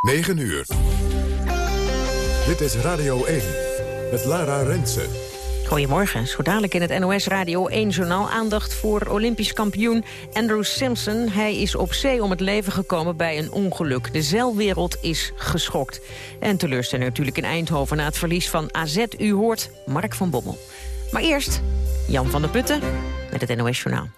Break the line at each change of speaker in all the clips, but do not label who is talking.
9 uur. Dit is Radio 1 met Lara Rensen.
Goedemorgen. Zo dadelijk in het NOS Radio 1-journaal aandacht voor Olympisch kampioen Andrew Simpson. Hij is op zee om het leven gekomen bij een ongeluk. De zeilwereld is geschokt. En teleurstelling natuurlijk in Eindhoven na het verlies van AZ. U hoort Mark van Bommel. Maar eerst Jan van der Putten met het NOS-journaal.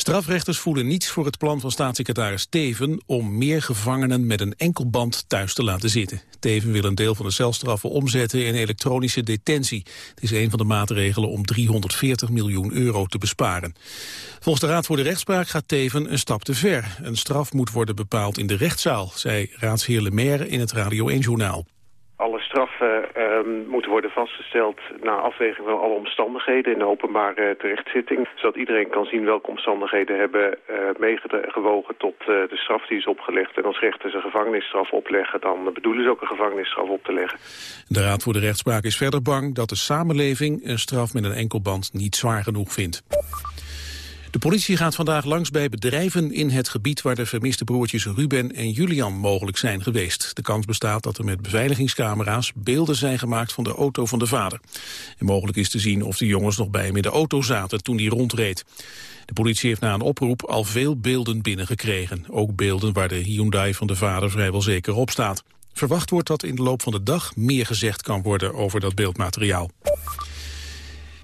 Strafrechters voelen niets voor het plan van staatssecretaris Teven... om meer gevangenen met een enkelband thuis te laten zitten. Teven wil een deel van de celstraffen omzetten in elektronische detentie. Het is een van de maatregelen om 340 miljoen euro te besparen. Volgens de Raad voor de Rechtspraak gaat Teven een stap te ver. Een straf moet worden bepaald in de rechtszaal, zei raadsheer Lemaire in het Radio 1-journaal.
Alle straffen uh, moeten worden vastgesteld na afweging van alle omstandigheden in de openbare terechtzitting. Zodat iedereen kan zien welke omstandigheden hebben uh, meegewogen tot uh, de straf die is opgelegd. En als rechters een gevangenisstraf opleggen, dan bedoelen ze ook een gevangenisstraf op te leggen.
De Raad voor de Rechtspraak is verder bang dat de samenleving een straf met een enkelband niet zwaar genoeg vindt. De politie gaat vandaag langs bij bedrijven in het gebied waar de vermiste broertjes Ruben en Julian mogelijk zijn geweest. De kans bestaat dat er met beveiligingscamera's beelden zijn gemaakt van de auto van de vader. En mogelijk is te zien of de jongens nog bij hem in de auto zaten toen die rondreed. De politie heeft na een oproep al veel beelden binnengekregen. Ook beelden waar de Hyundai van de vader vrijwel zeker op staat. Verwacht wordt dat in de loop van de dag meer gezegd kan worden over dat beeldmateriaal.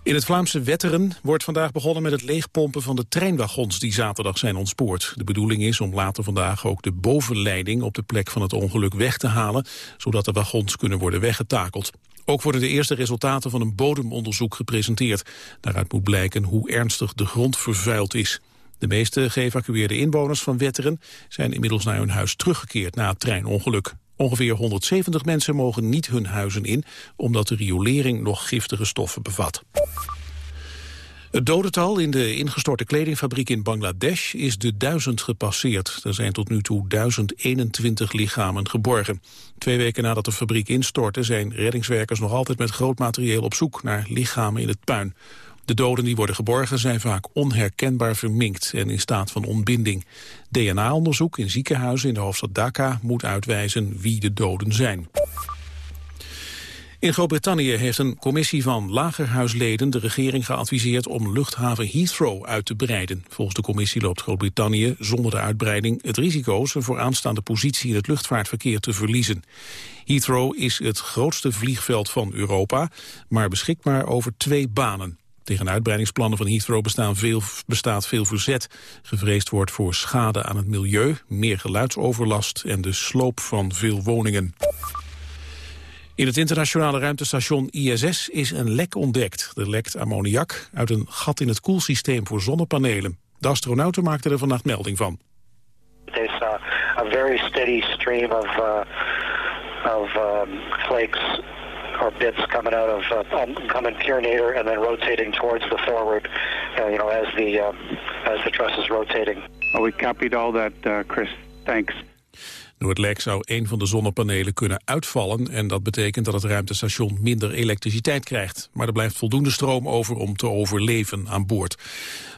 In het Vlaamse Wetteren wordt vandaag begonnen met het leegpompen van de treinwagons die zaterdag zijn ontspoord. De bedoeling is om later vandaag ook de bovenleiding op de plek van het ongeluk weg te halen, zodat de wagons kunnen worden weggetakeld. Ook worden de eerste resultaten van een bodemonderzoek gepresenteerd. Daaruit moet blijken hoe ernstig de grond vervuild is. De meeste geëvacueerde inwoners van Wetteren zijn inmiddels naar hun huis teruggekeerd na het treinongeluk. Ongeveer 170 mensen mogen niet hun huizen in, omdat de riolering nog giftige stoffen bevat. Het dodental in de ingestorte kledingfabriek in Bangladesh is de duizend gepasseerd. Er zijn tot nu toe 1021 lichamen geborgen. Twee weken nadat de fabriek instortte zijn reddingswerkers nog altijd met groot materieel op zoek naar lichamen in het puin. De doden die worden geborgen zijn vaak onherkenbaar verminkt en in staat van ontbinding. DNA-onderzoek in ziekenhuizen in de hoofdstad Dhaka moet uitwijzen wie de doden zijn. In Groot-Brittannië heeft een commissie van lagerhuisleden de regering geadviseerd om luchthaven Heathrow uit te breiden. Volgens de commissie loopt Groot-Brittannië zonder de uitbreiding het risico zijn vooraanstaande positie in het luchtvaartverkeer te verliezen. Heathrow is het grootste vliegveld van Europa, maar beschikt maar over twee banen. Tegen uitbreidingsplannen van Heathrow bestaan veel, bestaat veel verzet. Gevreesd wordt voor schade aan het milieu, meer geluidsoverlast en de sloop van veel woningen. In het internationale ruimtestation ISS is een lek ontdekt. Er lekt ammoniak uit een gat in het koelsysteem voor zonnepanelen. De astronauten maakten er vannacht melding van.
There's a, a very steady stream of, uh, of um, flakes or bits coming out of uh, coming purinator and then rotating towards the forward, uh, you know, as the uh, as the truss is rotating.
Oh, we copied all that, uh, Chris. Thanks.
Door het lek zou een van de zonnepanelen kunnen uitvallen... en dat betekent dat het ruimtestation minder elektriciteit krijgt. Maar er blijft voldoende stroom over om te overleven aan boord.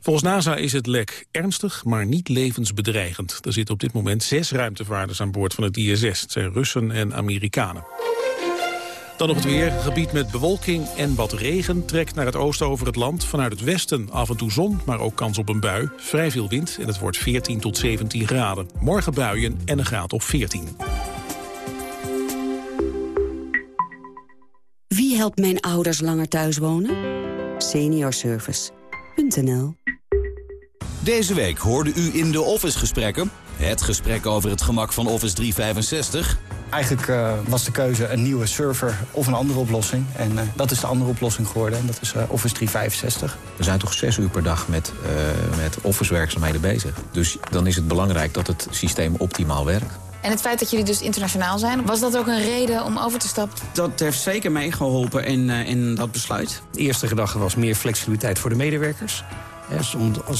Volgens NASA is het lek ernstig, maar niet levensbedreigend. Er zitten op dit moment zes ruimtevaarders aan boord van het ISS. Het zijn Russen en Amerikanen. Dan nog het weer. Gebied met bewolking en wat regen trekt naar het oosten over het land. Vanuit het westen af en toe zon, maar ook kans op een bui. Vrij veel wind en het wordt 14 tot 17 graden. Morgen buien en een graad of 14.
Wie helpt mijn ouders langer thuis wonen? Seniorservice.nl
Deze week hoorde u in de Office gesprekken... het gesprek over het gemak van Office 365
Eigenlijk uh, was de keuze een nieuwe server of een andere oplossing. En uh, dat is de andere oplossing geworden. En dat is uh, Office 365.
We zijn toch zes uur per dag met, met Office werkzaamheden bezig. Dus dan is het belangrijk dat het systeem optimaal werkt.
En het feit dat jullie dus internationaal zijn, was dat ook een reden om over te stappen?
Dat heeft zeker meegeholpen in, in dat besluit.
De eerste gedachte was meer flexibiliteit voor de medewerkers.
Hè,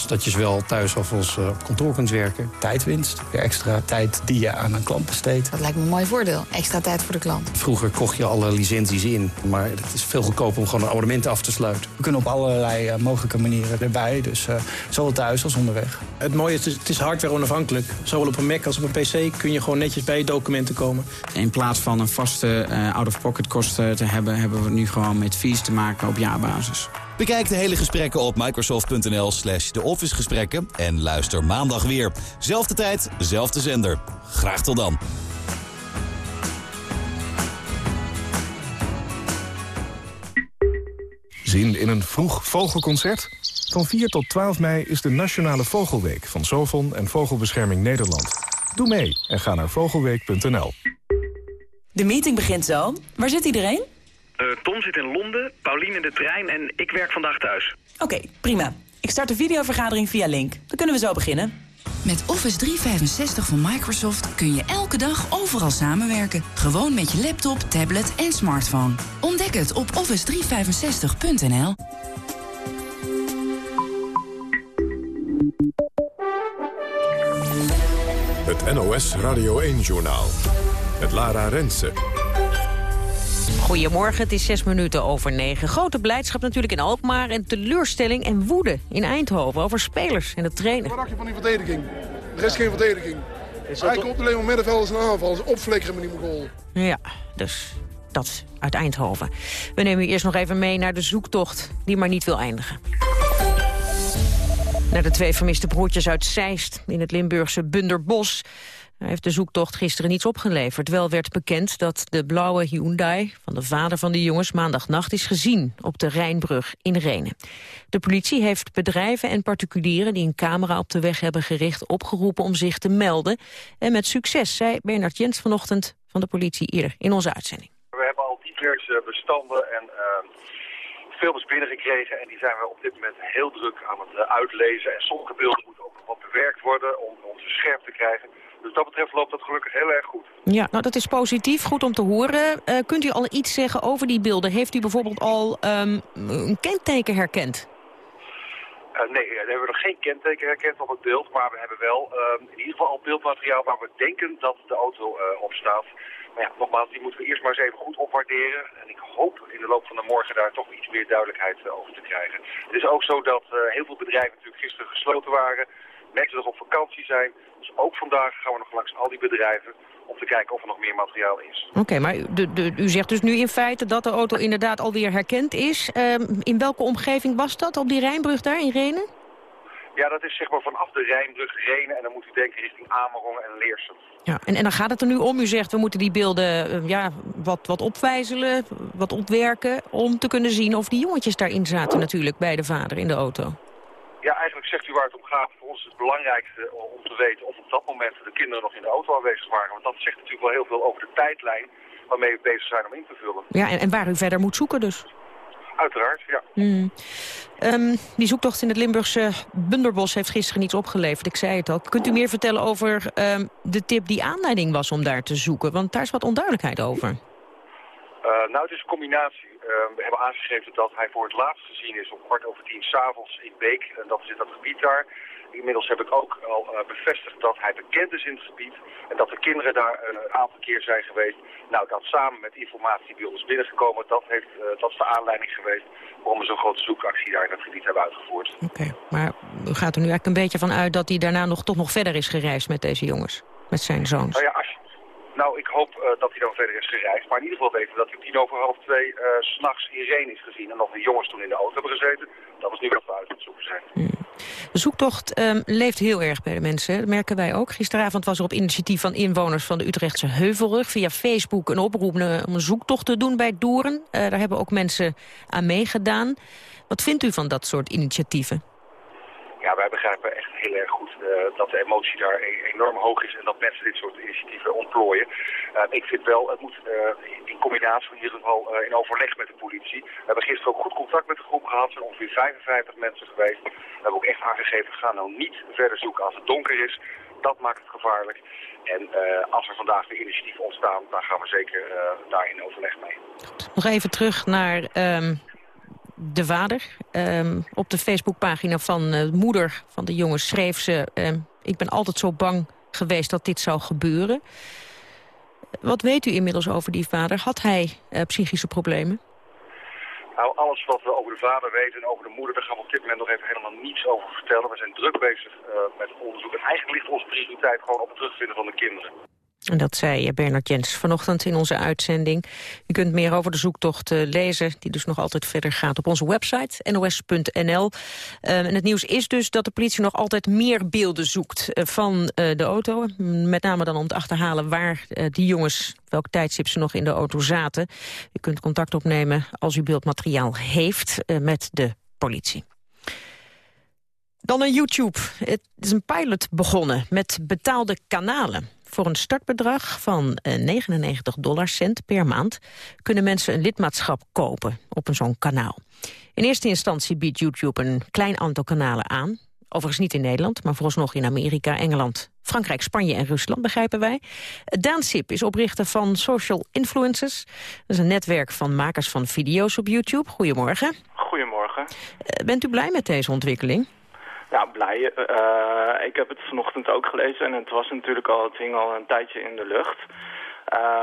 dat je wel thuis of als op kantoor kunt werken.
Tijdwinst, weer extra tijd die je aan een klant besteedt.
Dat lijkt me een mooi voordeel. Extra tijd voor de klant.
Vroeger kocht je alle licenties in, maar het is veel goedkoper om gewoon een abonnement af te sluiten.
We kunnen op allerlei mogelijke manieren erbij, dus zowel thuis als onderweg.
Het mooie is, het is hardware onafhankelijk. Zowel op een Mac als op een PC kun je gewoon netjes bij je documenten komen.
In plaats van een vaste out-of-pocket kosten te hebben, hebben we nu gewoon met fees te maken op jaarbasis.
Bekijk de hele gesprekken op microsoft.nl slash de office gesprekken en luister maandag weer. Zelfde tijd, zelfde zender. Graag tot dan.
Zin in een vroeg vogelconcert? Van 4 tot 12 mei is de Nationale Vogelweek van Sovon en Vogelbescherming Nederland. Doe mee en ga naar vogelweek.nl.
De meeting begint zo. Waar zit iedereen?
Uh, Tom zit in Londen, Paulien in de trein en ik werk vandaag thuis.
Oké, prima. Ik start de videovergadering via Link. Dan kunnen we zo beginnen.
Met Office 365 van Microsoft kun je elke dag overal samenwerken. Gewoon met je laptop, tablet en smartphone. Ontdek het op office365.nl.
Het NOS Radio 1-journaal. Met Lara Rensen.
Goedemorgen, het is zes minuten over negen. Grote blijdschap natuurlijk in Alkmaar en teleurstelling en woede in Eindhoven over spelers en het trainen.
Wat dacht je van die verdediging? Er is geen verdediging. Hij komt alleen maar middenveld als een aanval, als opflikkeren met die goal.
Ja, dus dat uit Eindhoven. We nemen u eerst nog even mee naar de zoektocht die maar niet wil eindigen. Naar de twee vermiste broertjes uit Zeist in het Limburgse Bunderbos. Hij heeft de zoektocht gisteren niets opgeleverd. Wel werd bekend dat de blauwe Hyundai van de vader van de jongens maandagnacht is gezien op de Rijnbrug in Renen. De politie heeft bedrijven en particulieren die een camera op de weg hebben gericht opgeroepen om zich te melden. En met succes, zei Bernard Jens vanochtend van de politie eerder in onze uitzending.
We hebben al diverse bestanden en uh, films binnengekregen en die zijn we op dit moment heel druk aan het uh, uitlezen. En sommige beelden moeten ook nog wat bewerkt worden om, om ze scherp te krijgen. Dus dat betreft loopt dat gelukkig heel erg goed.
Ja, nou dat is positief, goed om te horen. Uh, kunt u al iets zeggen over die beelden? Heeft u bijvoorbeeld al um, een kenteken herkend?
Uh, nee, we hebben nog geen kenteken herkend op het beeld. Maar we hebben wel uh, in ieder geval al beeldmateriaal waar we denken dat de auto op staat. Maar ja, nogmaals, die moeten we eerst maar eens even goed opwaarderen. En ik hoop in de loop van de morgen daar toch iets meer duidelijkheid over te krijgen. Het is ook zo dat heel veel bedrijven natuurlijk gisteren gesloten waren. Mensen nog op vakantie zijn. Dus ook vandaag gaan we nog langs al die bedrijven om te kijken of er nog meer materiaal is.
Oké, maar de, de, u zegt dus nu in feite dat de auto inderdaad alweer herkend is. Uh, in welke omgeving was dat, op die Rijnbrug daar in Renen?
Ja, dat is zeg maar vanaf de Rijnbrug Renen en dan moet u denken richting Amerongen en Leersum.
Ja, en, en dan gaat het er nu om, u zegt we moeten die beelden uh, ja, wat, wat opwijzelen, wat opwerken... om te kunnen zien of die jongetjes daarin zaten natuurlijk bij de vader in de auto.
Ja, eigenlijk zegt u waar het om gaat. Voor ons is het belangrijkste om te weten of op dat moment de kinderen nog in de auto aanwezig waren. Want dat zegt natuurlijk wel heel veel over de tijdlijn waarmee we bezig zijn om in te vullen.
Ja, en, en waar u verder moet zoeken dus?
Uiteraard, ja.
Mm. Um, die zoektocht in het Limburgse Bunderbos heeft gisteren niets opgeleverd. Ik zei het al. Kunt u meer vertellen over um, de tip die aanleiding was om daar te zoeken? Want daar is wat onduidelijkheid over.
Uh, nou, het is een combinatie. Uh, we hebben aangegeven dat hij voor het laatst gezien is om kwart over tien s'avonds in Beek. En dat is in dat gebied daar. Inmiddels heb ik ook al uh, bevestigd dat hij bekend is in het gebied. En dat de kinderen daar een aantal keer zijn geweest. Nou, dat samen met informatie die bij ons binnengekomen, dat, heeft, dat is de aanleiding geweest waarom we zo'n grote zoekactie daar in het gebied hebben uitgevoerd.
Oké, okay, maar u gaat er nu eigenlijk een beetje van uit dat hij daarna nog toch nog verder is gereisd met deze jongens? Met zijn zoons?
Nou ja, als je, nou, ik hoop uh, dat hij dan verder is gereisd. Maar in ieder geval weten we dat hij tien over half twee uh, s'nachts in Reen is gezien. En nog de jongens toen in de auto hebben gezeten. Dat is nu wat we uit het zoeken zijn.
Hmm. De zoektocht um, leeft heel erg bij de mensen. Dat merken wij ook. Gisteravond was er op initiatief van inwoners van de Utrechtse Heuvelrug... via Facebook een oproep om een zoektocht te doen bij Doorn. Uh, daar hebben ook mensen aan meegedaan. Wat vindt u van dat soort initiatieven?
Ja, wij begrijpen echt heel erg goed dat de emotie daar e enorm hoog is en dat mensen dit soort initiatieven ontplooien. Uh, ik vind wel, het moet uh, in combinatie in ieder geval in overleg met de politie. We hebben gisteren ook goed contact met de groep gehad, er zijn ongeveer 55 mensen geweest. We hebben ook echt aangegeven, ga nou niet verder zoeken als het donker is. Dat maakt het gevaarlijk. En als er vandaag weer initiatieven ontstaan, dan gaan we zeker daar in overleg mee.
Nog even terug naar... Um de vader. Ehm, op de Facebookpagina van de moeder van de jongen schreef ze... Ehm, ik ben altijd zo bang geweest dat dit zou gebeuren. Wat weet u inmiddels over die vader? Had hij psychische problemen?
Nou, alles wat we over de vader weten en over de moeder, daar gaan we op dit moment nog even helemaal niets over vertellen. We zijn druk bezig met het onderzoek en eigenlijk ligt onze prioriteit gewoon op het terugvinden van de kinderen.
En dat zei Bernard Jens vanochtend in onze uitzending. U kunt meer over de zoektocht eh, lezen, die dus nog altijd verder gaat op onze website, nos.nl. Uh, en het nieuws is dus dat de politie nog altijd meer beelden zoekt uh, van de auto. Met name dan om te achterhalen waar die jongens, welk tijdstip ze nog in de auto zaten. U kunt contact opnemen als u beeldmateriaal heeft met de politie. Dan naar YouTube. Het is een pilot begonnen met betaalde kanalen. Voor een startbedrag van 99 eh, dollar cent per maand... kunnen mensen een lidmaatschap kopen op een zo'n kanaal. In eerste instantie biedt YouTube een klein aantal kanalen aan. Overigens niet in Nederland, maar vooralsnog in Amerika, Engeland, Frankrijk, Spanje en Rusland, begrijpen wij. Daan Sip is oprichter van Social Influencers. Dat is een netwerk van makers van video's op YouTube. Goedemorgen.
Goedemorgen.
Eh, bent u blij met deze ontwikkeling?
Ja, blij. Uh, ik heb het vanochtend ook gelezen en het was natuurlijk al, het hing al een tijdje in de lucht.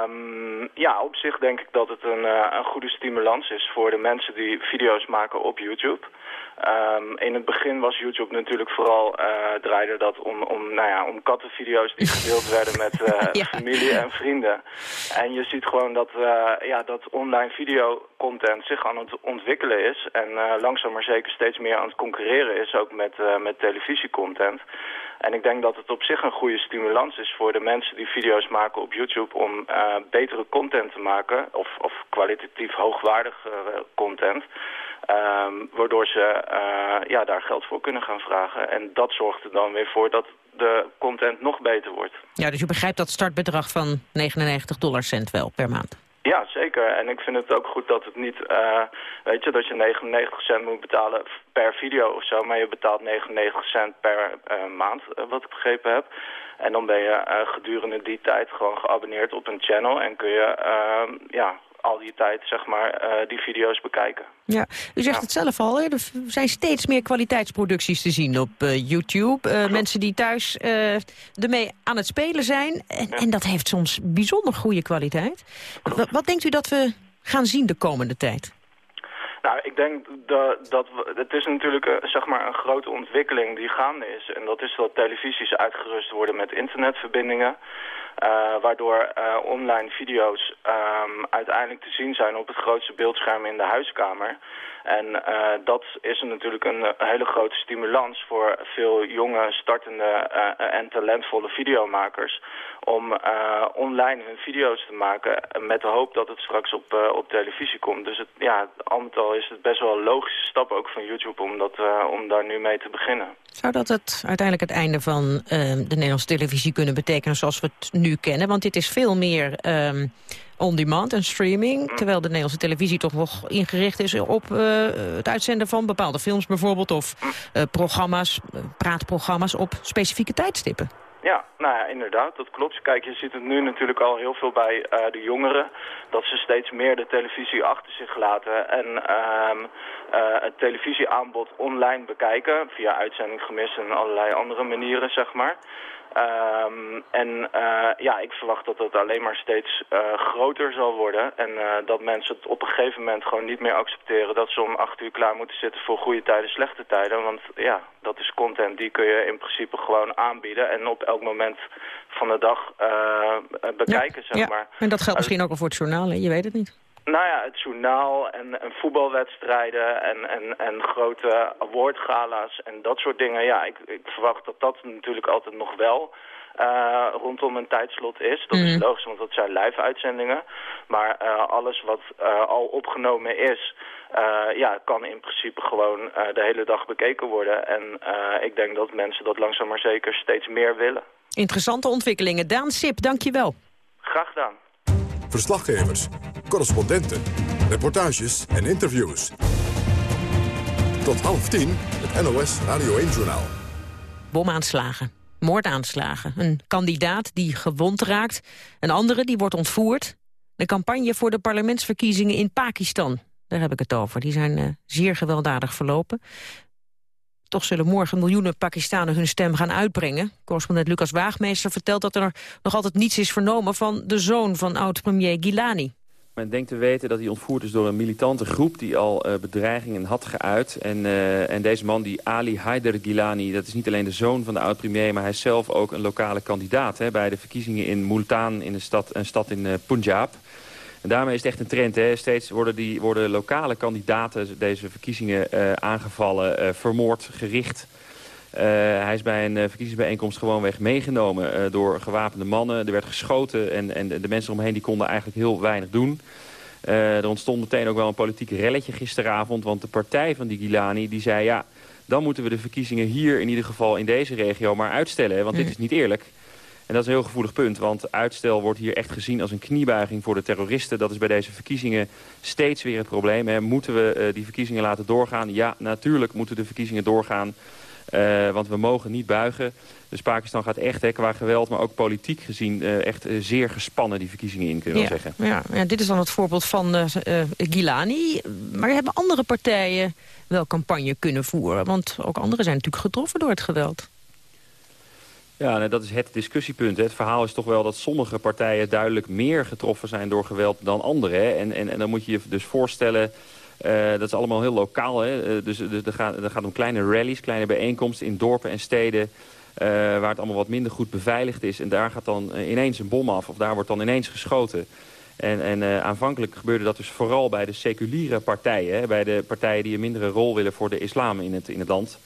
Um, ja, op zich denk ik dat het een, uh, een goede stimulans is voor de mensen die video's maken op YouTube. Um, in het begin was YouTube natuurlijk vooral, uh, draaide dat om, om, nou ja, om kattenvideo's die gedeeld werden met uh, familie en vrienden. En je ziet gewoon dat, uh, ja, dat online videocontent zich aan het ontwikkelen is. En langzaam maar zeker steeds meer aan het concurreren is, ook met, met televisiecontent. En ik denk dat het op zich een goede stimulans is voor de mensen die video's maken op YouTube om betere content te maken, of, of kwalitatief hoogwaardige content. Um, waardoor ze uh, ja, daar geld voor kunnen gaan vragen. En dat zorgt er dan weer voor dat de content nog beter wordt.
Ja, dus u begrijpt dat startbedrag van 99 dollar cent wel per maand?
Ja, zeker. En ik vind het ook goed dat het niet, uh, weet je, dat je 99 cent moet betalen per video of zo. Maar je betaalt 99 cent per uh, maand, uh, wat ik begrepen heb. En dan ben je gedurende die tijd gewoon geabonneerd op een channel. En kun je, ehm, ja, al die tijd zeg maar, uh, die video's bekijken.
Ja, u zegt het zelf al, hè? er zijn steeds meer kwaliteitsproducties te zien op uh, YouTube. Uh, mensen die thuis ermee aan het spelen zijn. En, en, dat heeft soms bijzonder goede kwaliteit. Wat, wat denkt u dat we gaan zien de komende tijd?
Nou, ik denk dat, dat het is natuurlijk zeg maar een grote ontwikkeling die gaande is. En dat is dat televisies uitgerust worden met internetverbindingen. Uh, waardoor uh, online video's um, uiteindelijk te zien zijn op het grootste beeldscherm in de huiskamer. En uh, dat is natuurlijk een hele grote stimulans voor veel jonge, startende en talentvolle videomakers om online hun video's te maken met de hoop dat het straks op, op televisie komt. Dus het, ja, al met al is het best wel een logische stap ook van YouTube om, dat, om daar nu mee te beginnen.
Zou dat het uiteindelijk het einde van de Nederlandse televisie kunnen betekenen zoals we het nu kennen. Want dit is veel meer um, on-demand en streaming. Terwijl de Nederlandse televisie toch nog ingericht is op het uitzenden van bepaalde films bijvoorbeeld. Of uh, programma's, praatprogramma's op specifieke tijdstippen.
Ja, nou ja, inderdaad, dat klopt. Kijk, je ziet het nu natuurlijk al heel veel bij uh, de jongeren. Dat ze steeds meer de televisie achter zich laten. En uh, uh, het televisieaanbod online bekijken. Via uitzending gemist en allerlei andere manieren, zeg maar. Um, en uh, ja, ik verwacht dat het alleen maar steeds uh, groter zal worden. En uh, dat mensen het op een gegeven moment gewoon niet meer accepteren... dat ze om acht uur klaar moeten zitten voor goede tijden, slechte tijden. Want ja, dat is content die kun je in principe gewoon aanbieden... en op elk moment van de dag bekijken,
ja,
zeg maar.
En dat geldt misschien ook al voor het journaal, hè? je weet het niet.
Nou ja, het journaal en, en voetbalwedstrijden en, en, en grote awardgala's en dat soort dingen. Ja, ik, ik verwacht dat dat natuurlijk altijd nog wel uh, rondom een tijdslot is. Dat mm. is logisch, want dat zijn live-uitzendingen. Maar uh, alles wat uh, al opgenomen is, ja, kan in principe gewoon de hele dag bekeken worden. En ik denk dat mensen dat langzaam maar zeker steeds meer willen.
Interessante ontwikkelingen. Daan Sip, dank je wel.
Graag gedaan.
Verslaggevers, correspondenten, reportages en interviews. Tot half tien, het NOS Radio 1-journaal.
Bomaanslagen, moordaanslagen. Een kandidaat die gewond raakt, een andere die wordt ontvoerd. De campagne voor de parlementsverkiezingen in Pakistan. daar heb ik het over. Die zijn uh, zeer gewelddadig verlopen. Toch zullen morgen miljoenen Pakistanen hun stem gaan uitbrengen. Correspondent Lucas Waagmeester vertelt dat er nog altijd niets is vernomen... van de zoon van oud-premier Gilani.
Men denkt te weten dat hij ontvoerd is door een militante groep... die al uh, bedreigingen had geuit. En, uh, en deze man, die Ali Haider Gilani... dat is niet alleen de zoon van de oud-premier... maar hij is zelf ook een lokale kandidaat... Hè, bij de verkiezingen in Multan, in de stad, een stad in uh, Punjab. En daarmee is het echt een trend. Hè. Steeds worden, die, worden lokale kandidaten deze verkiezingen aangevallen, vermoord, gericht... Uh, hij is bij een verkiezingsbijeenkomst gewoonweg meegenomen door gewapende mannen. Er werd geschoten en, en de mensen omheen die konden eigenlijk heel weinig doen. er ontstond meteen ook wel een politiek relletje gisteravond. Want de partij van die Gilani die zei... ja, dan moeten we de verkiezingen hier in ieder geval in deze regio maar uitstellen. Want dit is niet eerlijk. En dat is een heel gevoelig punt, want uitstel wordt hier echt gezien als een kniebuiging voor de terroristen. Dat is bij deze verkiezingen steeds weer het probleem. Hè. Moeten we die verkiezingen laten doorgaan? Ja, natuurlijk moeten de verkiezingen doorgaan. Uh, want we mogen niet buigen. Dus Pakistan gaat echt hè, qua geweld, maar ook politiek gezien... Uh, echt uh, zeer gespannen die verkiezingen in, kunnen we
ja,
zeggen.
Ja, ja, dit is dan het voorbeeld van Gilani. Maar hebben andere partijen wel campagne kunnen voeren? Want ook anderen zijn natuurlijk getroffen door het geweld.
Ja, dat is het discussiepunt. Hè. Het verhaal is toch wel dat sommige partijen duidelijk meer getroffen zijn door geweld dan anderen. En, en, en dan moet je je dus voorstellen... Uh, dat is allemaal heel lokaal. Hè? Uh, dus er gaat, er gaat om kleine rallies, kleine bijeenkomsten in dorpen en steden... Uh, waar het allemaal wat minder goed beveiligd is. En daar gaat dan ineens een bom af of daar wordt dan ineens geschoten. En, en aanvankelijk gebeurde dat dus vooral bij de seculiere partijen. Hè? Bij de partijen die een mindere rol willen voor de islam in het, in het land.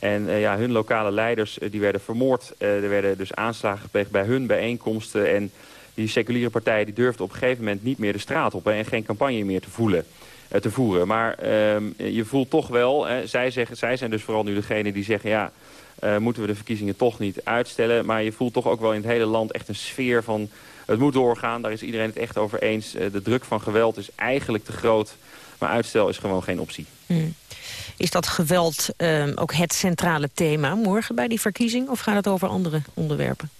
En ja, hun lokale leiders die werden vermoord. er werden dus aanslagen gepleegd bij hun bijeenkomsten. En die seculiere partijen die durfden op een gegeven moment niet meer de straat op... En geen campagne meer te voelen. Eh, te voeren. Maar ehm, je voelt toch wel, hè, zij, zeggen, zij zijn dus vooral nu degene die zeggen... ja, moeten we de verkiezingen toch niet uitstellen. Maar je voelt toch ook wel in het hele land echt een sfeer van... het moet doorgaan, daar is iedereen het echt over eens. De druk van geweld is eigenlijk te groot. Maar uitstel is gewoon geen optie.
Hmm. Is dat geweld uh, ook het centrale thema morgen bij die verkiezing? Of gaat het over andere onderwerpen?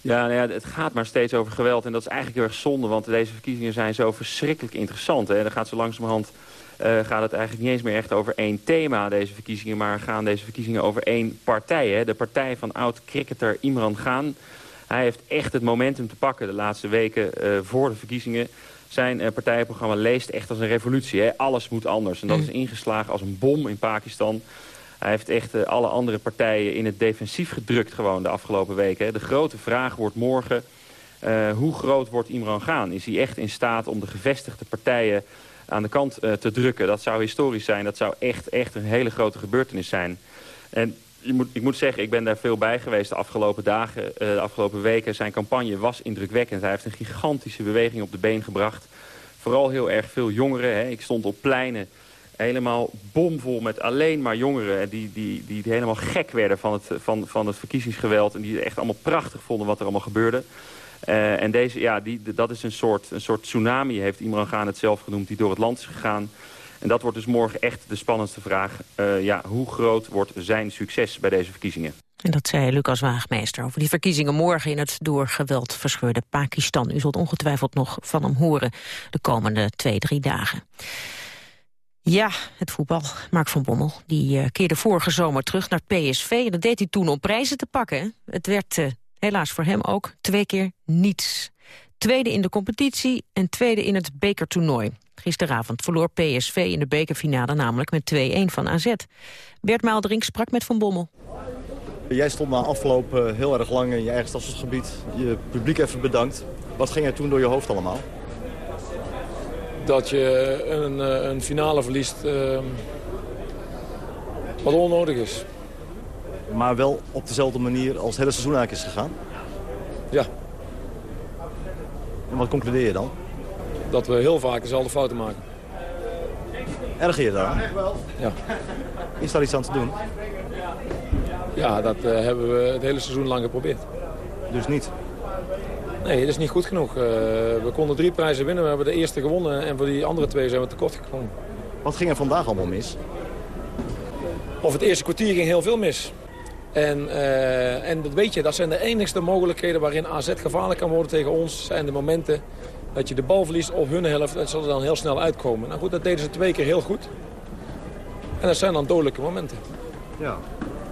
Ja, nou ja, het gaat maar steeds over geweld. En dat is eigenlijk heel erg zonde, want deze verkiezingen zijn zo verschrikkelijk interessant. En dan gaat zo langzamerhand uh, gaat het eigenlijk niet eens meer echt over één thema, deze verkiezingen. Maar gaan deze verkiezingen over één partij. Hè. De partij van oud-cricketer Imran Khan. Hij heeft echt het momentum te pakken de laatste weken uh, voor de verkiezingen. Zijn uh, partijprogramma leest echt als een revolutie. Hè. Alles moet anders. En dat is ingeslagen als een bom in Pakistan. Hij heeft echt uh, alle andere partijen in het defensief gedrukt gewoon de afgelopen weken. Hè. De grote vraag wordt morgen, uh, hoe groot wordt Imran Khan? Is hij echt in staat om de gevestigde partijen aan de kant uh, te drukken? Dat zou historisch zijn, dat zou echt, echt een hele grote gebeurtenis zijn. En moet, ik moet zeggen, ik ben daar veel bij geweest de afgelopen dagen, de afgelopen weken. Zijn campagne was indrukwekkend. Hij heeft een gigantische beweging op de been gebracht. Vooral heel erg veel jongeren. Hè. Ik stond op pleinen helemaal bomvol met alleen maar jongeren... die, die, die helemaal gek werden van het, van, van het verkiezingsgeweld... en die echt allemaal prachtig vonden wat er allemaal gebeurde. Uh, en deze, ja, die, dat is een soort, een soort tsunami, heeft Imran Khan het zelf genoemd... die door het land is gegaan. En dat wordt dus morgen echt de spannendste vraag. Uh, ja, hoe groot wordt zijn succes bij deze verkiezingen?
En dat zei Lucas Waagmeester over die verkiezingen morgen in het door geweld verscheurde Pakistan. U zult ongetwijfeld nog van hem horen de komende twee, drie dagen. Ja, het voetbal. Mark van Bommel die uh, keerde vorige zomer terug naar PSV. En dat deed hij toen om prijzen te pakken. Het werd uh, helaas voor hem ook twee keer niets. Tweede in de competitie en tweede in het bekertoernooi. Gisteravond verloor PSV in de bekerfinale namelijk met 2-1 van AZ. Bert Maalderink sprak met Van Bommel.
Jij stond na afgeloop uh, heel erg lang in je eigen stadsgebied. Je publiek even bedankt. Wat ging er toen door je hoofd allemaal?
dat je een, een finale verliest uh, wat onnodig is.
Maar wel op dezelfde manier als het hele seizoen eigenlijk is gegaan?
Ja.
En wat concludeer je dan?
Dat we heel vaak dezelfde fouten maken.
Erger je daar?
Ja.
Is daar iets aan te doen?
Ja, dat uh, hebben we het hele seizoen lang geprobeerd.
Dus niet?
Nee, dat is niet goed genoeg. Uh, we konden drie prijzen winnen, we hebben de eerste gewonnen en voor die andere twee zijn we tekort gekomen.
Wat ging er vandaag allemaal mis?
Of het eerste kwartier ging heel veel mis. En, uh, en dat weet je, dat zijn de enigste mogelijkheden waarin AZ gevaarlijk kan worden tegen ons. zijn de momenten dat je de bal verliest op hun helft. Dat zal er dan heel snel uitkomen. Nou goed, dat deden ze twee keer heel goed. En dat zijn dan dodelijke momenten.
Ja.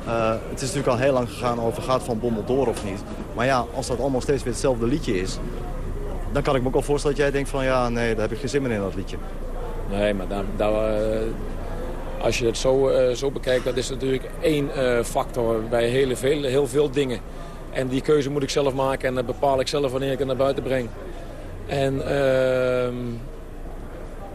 Uh, het is natuurlijk al heel lang gegaan over gaat Van Bommel door of niet. Maar ja, als dat allemaal steeds weer hetzelfde liedje is... dan kan ik me ook wel voorstellen dat jij denkt van... ja, nee, daar heb ik geen zin meer in, dat liedje.
Nee, maar daar, daar, uh, als je het zo, uh, zo bekijkt... dat is natuurlijk één factor bij hele veel, heel veel dingen. En die keuze moet ik zelf maken en dan bepaal ik zelf wanneer ik het naar buiten breng. En... Ehm,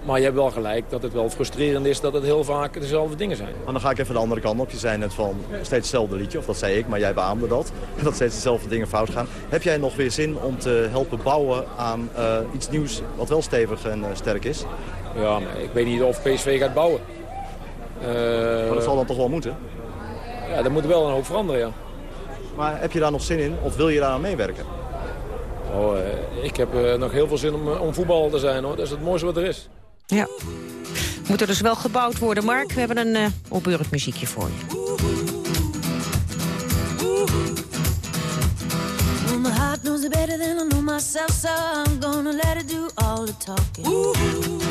maar je hebt wel gelijk dat het wel frustrerend is dat het heel vaak dezelfde dingen zijn.
Dan ga ik even de andere kant op. Je zei net van steeds hetzelfde liedje, of dat zei ik, maar jij beaamde dat. Dat steeds dezelfde dingen fout gaan. Heb jij nog weer zin om te helpen bouwen aan uh, iets nieuws wat wel stevig en uh, sterk is?
Ja, maar ik weet niet of PSV gaat bouwen.
Uh, maar dat zal dan toch wel moeten?
Ja, er moet wel een hoop veranderen, ja.
Maar heb je daar nog zin in of wil je daar aan meewerken?
Oh, ik heb nog heel veel zin om, om voetballer te zijn, hoor. Dat is het mooiste wat er is.
Ja. Moet er dus wel gebouwd worden, Mark. We hebben een uh, opbeurig muziekje voor je. my heart knows it better than I know myself So I'm gonna let it do all the talking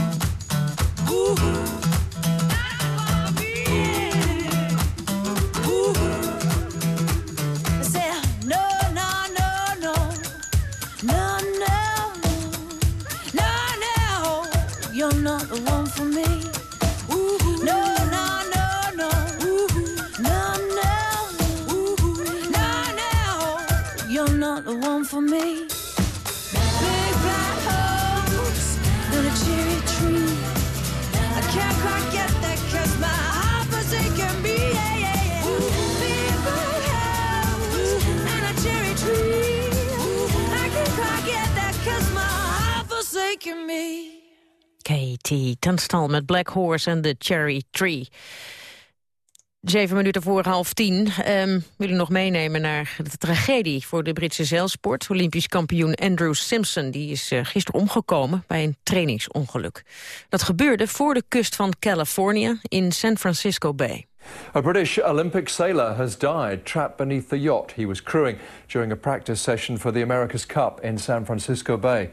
Ooh. Katie Tenstal met Black Horse en The Cherry Tree. Zeven minuten voor half tien. Um, wil u nog meenemen naar de tragedie voor de Britse zeilsport. Olympisch kampioen Andrew Simpson die is uh, gisteren omgekomen bij een trainingsongeluk. Dat gebeurde voor de kust van Californië in San Francisco Bay.
A British Olympic sailor has died trapped beneath the yacht he was crewing during a practice session for the America's Cup in San Francisco Bay.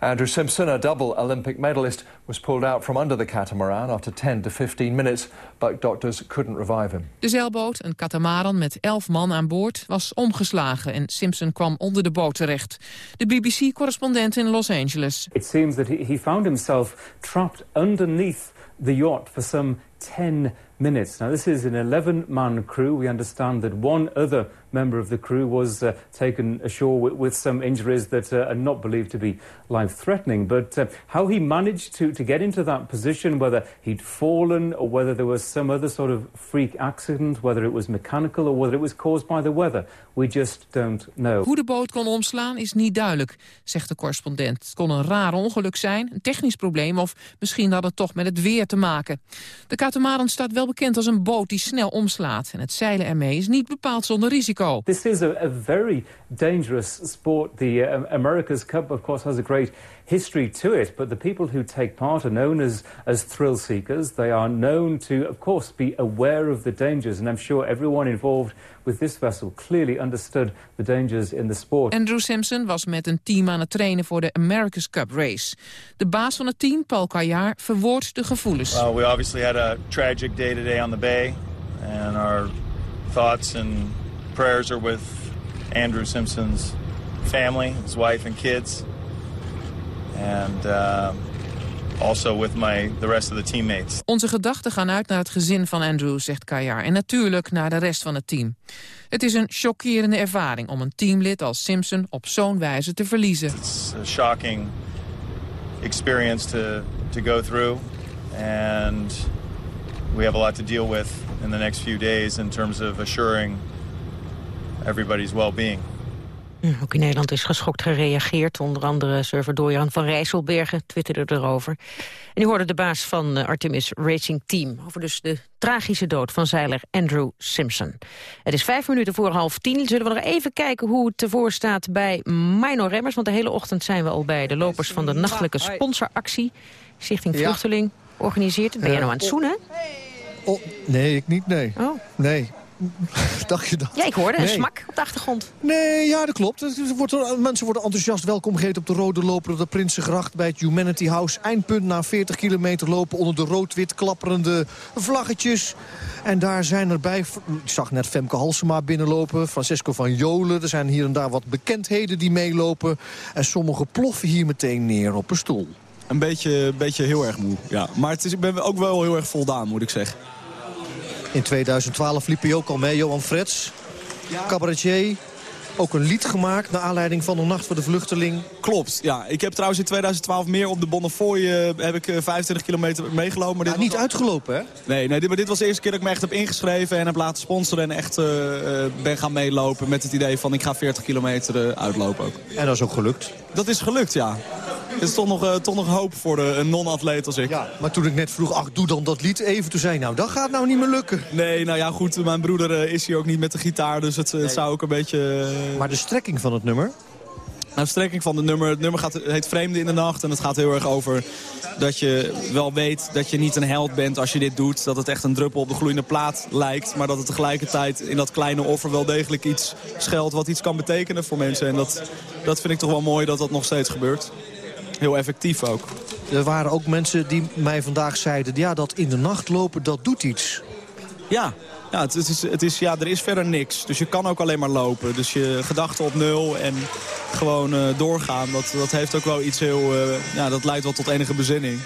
Andrew Simpson, a double Olympic medalist, was pulled out from under the catamaran after 10 to 15 minutes, but doctors couldn't revive him.
De zeilboot, een katamaran met 11 man aan boord, was omgeslagen en Simpson kwam onder de boot terecht. De BBC-correspondent in Los Angeles.
It seems that he found himself trapped underneath the yacht for some 10 minutes. Now, this is an 11-man crew. We understand that one other member of the crew was uh, taken ashore with, with, some injuries that uh, are not believed to be life-threatening. But uh, how he managed to, to get into that position, whether he'd fallen or whether there was some other sort of freak accident, whether it was mechanical or whether it was caused by the weather, we just don't know.
Hoe de boot kon omslaan is niet duidelijk, zegt de correspondent. Het kon een raar ongeluk zijn, een technisch probleem of misschien had het toch met het weer te maken. De katamaran staat wel bekend als een boot die snel omslaat en het zeilen ermee is niet bepaald zonder risico.
This is a, a very dangerous sport. The uh, America's Cup, of course, has a great history to it, but the people who take part are known as, as thrill seekers. They are known to, of course, be aware of the dangers, and I'm sure everyone involved with this vessel clearly understood the dangers in the sport.
Andrew Simpson was met een team aan het trainen voor de America's Cup race. De baas van het team, Paul Kajaar, verwoordt de gevoelens.
Well, we obviously had a tragic day today on the bay, and our thoughts and prayers are with Andrew Simpson's family, his wife and kids. And uh, also with my, the rest of the teammates.
Onze gedachten gaan uit naar het gezin van Andrew, zegt Kajar. En natuurlijk naar de rest van het team. Het is een chockerende ervaring om een teamlid als Simpson op zo'n wijze te verliezen.
It's a shocking experience to, to go through. And we have a lot to deal with in the next few days in terms of assuring everybody's well-being.
Ook in Nederland is geschokt gereageerd. Onder andere server Dojan van Rijsselbergen twitterde erover. En u hoorde de baas van uh, Artemis Racing Team... over dus de tragische dood van zeiler Andrew Simpson. Het is vijf minuten voor half tien. Zullen we nog even kijken hoe het ervoor staat bij Mino Remmers... want de hele ochtend zijn we al bij de lopers van de nachtelijke sponsoractie. Stichting Vluchteling organiseert het. Ben jij nou aan het zoenen?
Oh, nee, ik niet, nee.
Oh.
Nee, Dacht je dat?
Ja, ik hoorde
nee.
een smak op de achtergrond.
Nee, ja, dat klopt. Het wordt, mensen worden enthousiast welkom geheten op de Rode Loper... op de Prinsengracht bij het Humanity House. Eindpunt na 40 kilometer lopen onder de rood-wit klapperende vlaggetjes. En daar zijn erbij, ik zag net Femke Halsema binnenlopen... Francesco van Jolen, er zijn hier en daar wat bekendheden die meelopen. En sommigen ploffen hier meteen neer op een stoel.
Een beetje, beetje heel erg moe, ja. Maar het is, ik ben ook wel heel erg voldaan, moet ik zeggen.
In 2012 liep hij ook al mee, Johan Frets. Cabaretier, ook een lied gemaakt naar aanleiding van de Nacht voor de Vluchteling.
Klopt, ja. Ik heb trouwens in 2012 meer op de Bonnefoy uh, heb ik uh, 25 kilometer meegelopen. Maar
dit ja, niet al... uitgelopen, hè?
Nee, nee dit, maar dit was de eerste keer dat ik me echt heb ingeschreven en heb laten sponsoren. En echt uh, ben gaan meelopen met het idee van ik ga 40 kilometer uitlopen ook.
En dat is ook gelukt?
Dat is gelukt, ja. Er is toch nog, toch nog hoop voor de, een non-atleet als ik.
Ja, maar toen ik net vroeg, ach, doe dan dat lied even. Toen zei nou, dat gaat nou niet meer lukken.
Nee, nou ja, goed. Mijn broeder is hier ook niet met de gitaar. Dus het, nee. het zou ook een beetje...
Maar de strekking van het nummer?
Nou, de strekking van het nummer, het nummer gaat, heet Vreemde in de Nacht. En het gaat heel erg over dat je wel weet dat je niet een held bent als je dit doet. Dat het echt een druppel op de gloeiende plaat lijkt. Maar dat het tegelijkertijd in dat kleine offer wel degelijk iets schuilt wat iets kan betekenen voor mensen. En dat, dat vind ik toch wel mooi dat dat nog steeds gebeurt. Heel effectief ook.
Er waren ook mensen die mij vandaag zeiden... ja, dat in de nacht lopen, dat doet iets.
Ja, ja, het, is, het is, ja, er is verder niks. Dus je kan ook alleen maar lopen. Dus je gedachten op nul en gewoon uh, doorgaan. Dat, dat heeft ook wel iets heel... Uh, ja, dat leidt wel tot enige bezinning.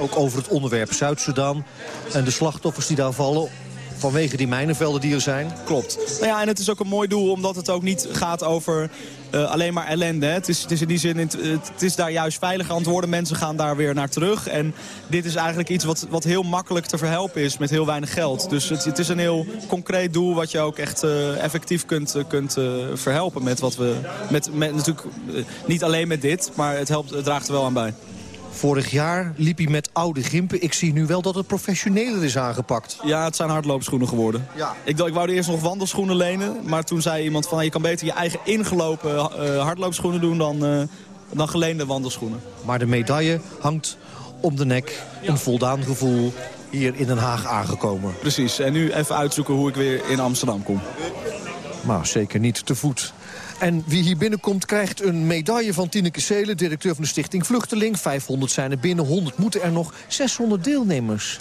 Ook over het onderwerp Zuid-Soedan en de slachtoffers die daar vallen vanwege die mijnenvelden die er zijn.
Klopt. Nou ja, en het is ook een mooi doel omdat het ook niet gaat over uh, alleen maar ellende. Het, is, het is in die zin, het, is daar juist veilige antwoorden. Mensen gaan daar weer naar terug. En dit is eigenlijk iets wat, wat heel makkelijk te verhelpen is met heel weinig geld. Dus het, het is een heel concreet doel wat je ook echt uh, effectief kunt, uh, kunt verhelpen met wat we... Met, met, natuurlijk niet alleen met dit, maar het, helpt, het draagt er wel aan bij.
Vorig jaar liep hij met oude gimpen. Ik zie nu wel dat het professioneler is aangepakt.
Ja, het zijn hardloopschoenen geworden.
Ja.
Ik, ik wou eerst nog wandelschoenen lenen. Maar toen zei iemand van je kan beter je eigen ingelopen uh, hardloopschoenen doen dan, uh, dan geleende wandelschoenen.
Maar de medaille hangt om de nek. Een voldaan gevoel hier in Den Haag aangekomen.
Precies. En nu even uitzoeken hoe ik weer in Amsterdam kom.
Maar zeker niet te voet. En wie hier binnenkomt krijgt een medaille van Tineke Seelen... directeur van de Stichting Vluchteling. 500 zijn er binnen, 100 moeten er nog. 600 deelnemers.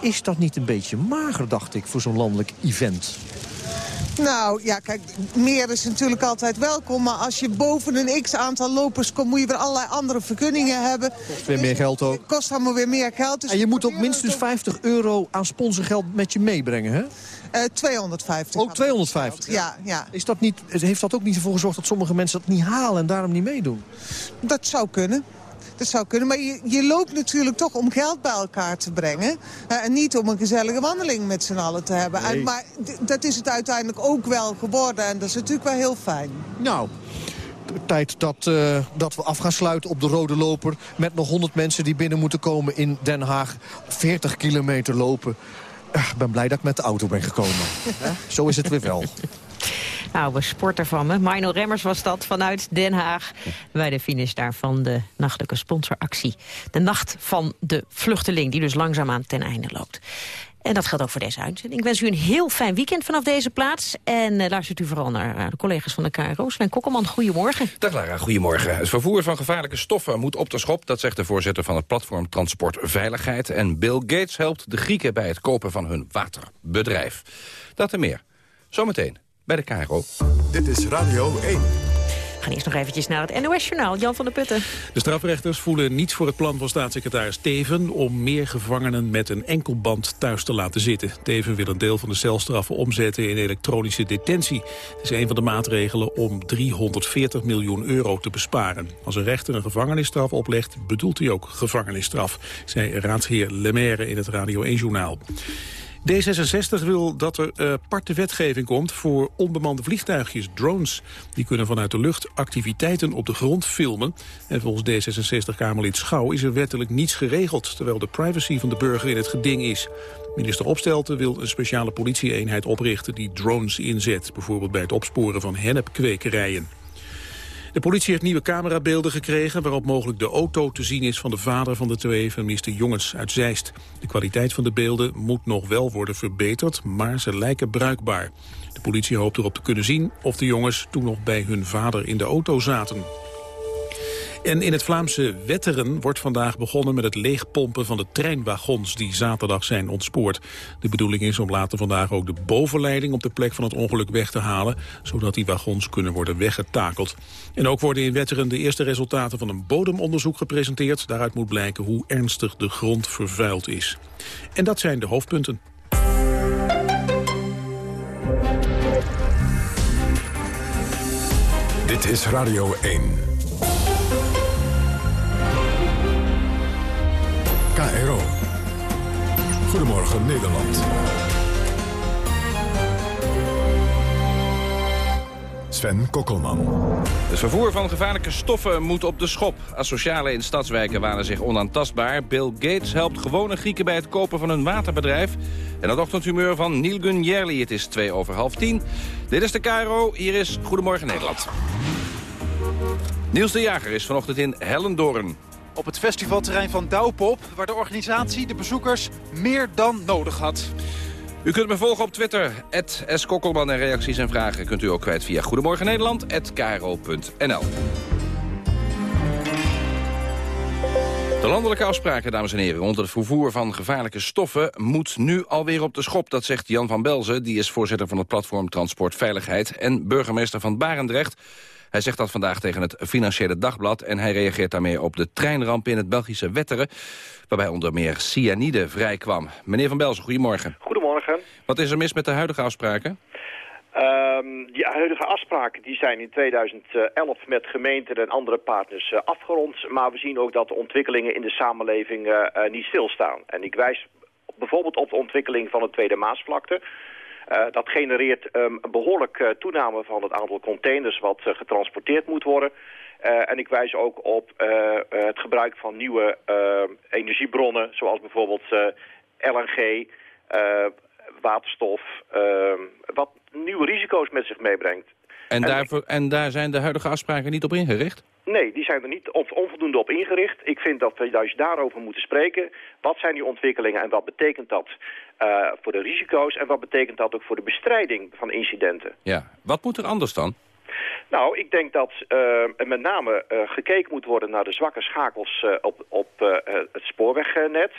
Is dat niet een beetje mager, dacht ik, voor zo'n landelijk event?
Nou, ja, kijk, meer is natuurlijk altijd welkom. Maar als je boven een x-aantal lopers komt... moet je weer allerlei andere vergunningen hebben.
Kost weer meer geld ook.
Kost allemaal weer meer geld. Dus
en je moet ook minstens 50 euro aan sponsorgeld met je meebrengen, hè?
Uh, 250.
Ook 250?
Ja, ja.
Is dat niet, heeft dat ook niet ervoor gezorgd dat sommige mensen dat niet halen... en daarom niet meedoen?
Dat zou kunnen. Dat zou kunnen, maar je, je, loopt natuurlijk toch om geld bij elkaar te brengen. Uh, en niet om een gezellige wandeling met z'n allen te hebben.
Nee.
En, maar dat is het uiteindelijk ook wel geworden. En dat is natuurlijk wel heel fijn.
Nou, tijd dat, uh, dat we af gaan sluiten op de Rode Loper... met nog 100 mensen die binnen moeten komen in Den Haag. 40 kilometer lopen. Uh, Ik ben blij dat ik met de auto ben gekomen. Zo is het weer wel.
Oude sporter van me. Mino Remmers was dat vanuit Den Haag. Bij de finish daar van de nachtelijke sponsoractie. De Nacht van de Vluchteling, die dus langzaamaan ten einde loopt. En dat geldt ook voor deze uitzending. Ik wens u een heel fijn weekend vanaf deze plaats. En uh, luistert u vooral naar uh, de collega's van de KRO. Sven Kokkelman, goedemorgen.
Dag Lara, goedemorgen. Het vervoer van gevaarlijke stoffen moet op de schop. Dat zegt de voorzitter van het platform Transport Veiligheid. En Bill Gates helpt de Grieken bij het kopen van hun waterbedrijf. Dat en meer. Zometeen bij de KRO.
Dit is Radio 1.
We gaan eerst nog eventjes naar het NOS-journaal. Jan van der Putten.
De strafrechters voelen niets voor het plan van staatssecretaris Teven... om meer gevangenen met een enkelband thuis te laten zitten. Teven wil een deel van de celstraffen omzetten in elektronische detentie. Het is een van de maatregelen om 340 miljoen euro te besparen. Als een rechter een gevangenisstraf oplegt, bedoelt hij ook gevangenisstraf... zei raadsheer Lemaire in het Radio 1-journaal. D66 wil dat er uh, aparte wetgeving komt voor onbemande vliegtuigjes, drones. Die kunnen vanuit de lucht activiteiten op de grond filmen. En volgens D66-Kamerlid Schouw is er wettelijk niets geregeld... terwijl de privacy van de burger in het geding is. Minister Opstelten wil een speciale politieeenheid oprichten... die drones inzet, bijvoorbeeld bij het opsporen van hennepkwekerijen. De politie heeft nieuwe camerabeelden gekregen... waarop mogelijk de auto te zien is van de vader van de twee vermiste jongens uit Zeist. De kwaliteit van de beelden moet nog wel worden verbeterd, maar ze lijken bruikbaar. De politie hoopt erop te kunnen zien of de jongens toen nog bij hun vader in de auto zaten. En in het Vlaamse Wetteren wordt vandaag begonnen met het leegpompen van de treinwagons die zaterdag zijn ontspoord. De bedoeling is om later vandaag ook de bovenleiding op de plek van het ongeluk weg te halen, zodat die wagons kunnen worden weggetakeld. En ook worden in Wetteren de eerste resultaten van een bodemonderzoek gepresenteerd. Daaruit moet blijken hoe ernstig de grond vervuild is. En dat zijn de hoofdpunten.
Dit is Radio 1. KRO. Goedemorgen Nederland. Sven Kokkelman.
Het vervoer van gevaarlijke stoffen moet op de schop. Asocialen in stadswijken waren zich onaantastbaar. Bill Gates helpt gewone Grieken bij het kopen van hun waterbedrijf. En het ochtendhumeur van Neil Gunjerli. Het is twee over half tien. Dit is de KRO. Hier is Goedemorgen Nederland. Niels de Jager is vanochtend in Hellendoorn
op het festivalterrein van Douwpop... waar de organisatie de bezoekers meer dan nodig had.
U kunt me volgen op Twitter, @skokkelman en reacties en vragen kunt u ook kwijt via Goedemorgen Nederland, De landelijke afspraken, dames en heren, rond het vervoer van gevaarlijke stoffen... moet nu alweer op de schop, dat zegt Jan van Belzen. Die is voorzitter van het platform Transport Veiligheid... en burgemeester van Barendrecht. Hij zegt dat vandaag tegen het Financiële Dagblad... en hij reageert daarmee op de treinramp in het Belgische Wetteren... waarbij onder meer cyanide vrijkwam. Meneer Van Belzen, goedemorgen.
Goedemorgen.
Wat is er mis met de huidige afspraken?
Um, die huidige afspraken die zijn in 2011 met gemeenten en andere partners uh, afgerond. Maar we zien ook dat de ontwikkelingen in de samenleving uh, uh, niet stilstaan. En ik wijs bijvoorbeeld op de ontwikkeling van de Tweede Maasvlakte... Uh, dat genereert um, een behoorlijk uh, toename van het aantal containers wat uh, getransporteerd moet worden. en ik wijs ook op het gebruik van nieuwe energiebronnen, zoals bijvoorbeeld LNG, waterstof, ehm, wat nieuwe risico's met zich meebrengt.
En, en, daarvoor, en daar zijn de huidige afspraken niet op ingericht?
Nee, die zijn er niet onvoldoende op ingericht. Ik vind dat we juist daarover moeten spreken. Wat zijn die ontwikkelingen en wat betekent dat uh, voor de risico's... en wat betekent dat ook voor de bestrijding van incidenten?
Ja, wat moet er anders dan?
Nou, ik denk dat uh, met name uh, gekeken moet worden naar de zwakke schakels uh, op, op het spoorwegnet.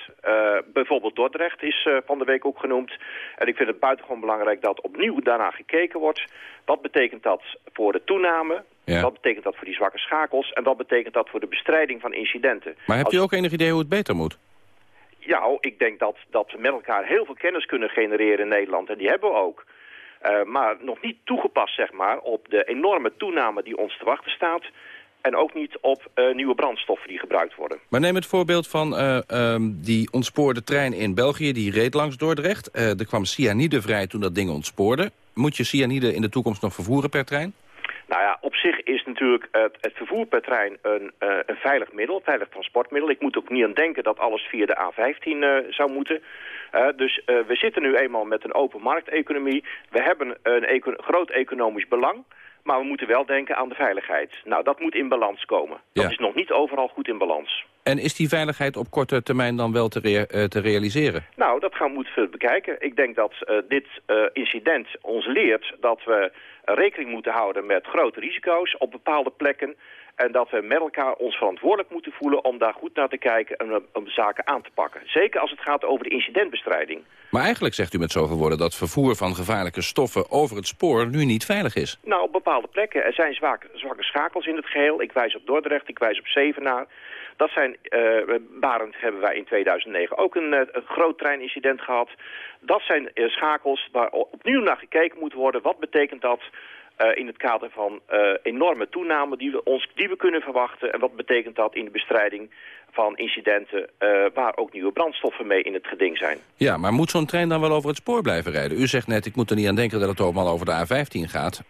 bijvoorbeeld Dordrecht is van de week ook genoemd. En ik vind het buitengewoon belangrijk dat opnieuw daarna gekeken wordt. Wat betekent dat voor de toename? Ja. Wat betekent dat voor die zwakke schakels? En wat betekent dat voor de bestrijding van incidenten?
Maar heb je ook enig idee hoe het beter moet?
Ja, ik denk dat, dat we met elkaar heel veel kennis kunnen genereren in Nederland. En die hebben we ook. Uh, maar nog niet toegepast zeg maar, op de enorme toename die ons te wachten staat. En ook niet op uh, nieuwe brandstoffen die gebruikt worden.
Maar neem het voorbeeld van uh, um, die ontspoorde trein in België. Die reed langs Dordrecht. er kwam cyanide vrij toen dat ding ontspoorde. Moet je cyanide in de toekomst nog vervoeren per trein?
Nou ja, op zich is natuurlijk het, het vervoer per trein een, uh, een veilig middel, een veilig transportmiddel. Ik moet ook niet aan denken dat alles via de A15 uh, zou moeten. Uh, dus we zitten nu eenmaal met een open markteconomie. We hebben een eco groot economisch belang. Maar we moeten wel denken aan de veiligheid. Nou, dat moet in balans komen. Dat ja. is nog niet overal goed in balans.
En is die veiligheid op korte termijn dan wel te, rea te realiseren?
Nou, dat gaan we moeten bekijken. Ik denk dat dit incident ons leert dat we rekening moeten houden met grote risico's op bepaalde plekken. En dat we met elkaar ons verantwoordelijk moeten voelen om daar goed naar te kijken en om zaken aan te pakken. Zeker als het gaat over de incidentbestrijding.
Maar eigenlijk zegt u met zoveel woorden dat vervoer van gevaarlijke stoffen over het spoor nu niet veilig is.
Nou, op bepaalde plekken. Er zijn zwakke, zwakke schakels in het geheel. Ik wijs op Dordrecht, ik wijs op Zevenaar. Dat zijn, uh, Barend hebben wij in 2009 ook een, een groot treinincident gehad. Dat zijn uh, schakels waar opnieuw naar gekeken moet worden. Wat betekent dat in het kader van enorme toename die we, ons, die we kunnen verwachten. En wat betekent dat in de bestrijding van incidenten waar ook nieuwe brandstoffen mee in het geding zijn.
Ja, maar moet zo'n trein dan wel over het spoor blijven rijden? U zegt net, ik moet er niet aan denken dat het allemaal over de A15 gaat.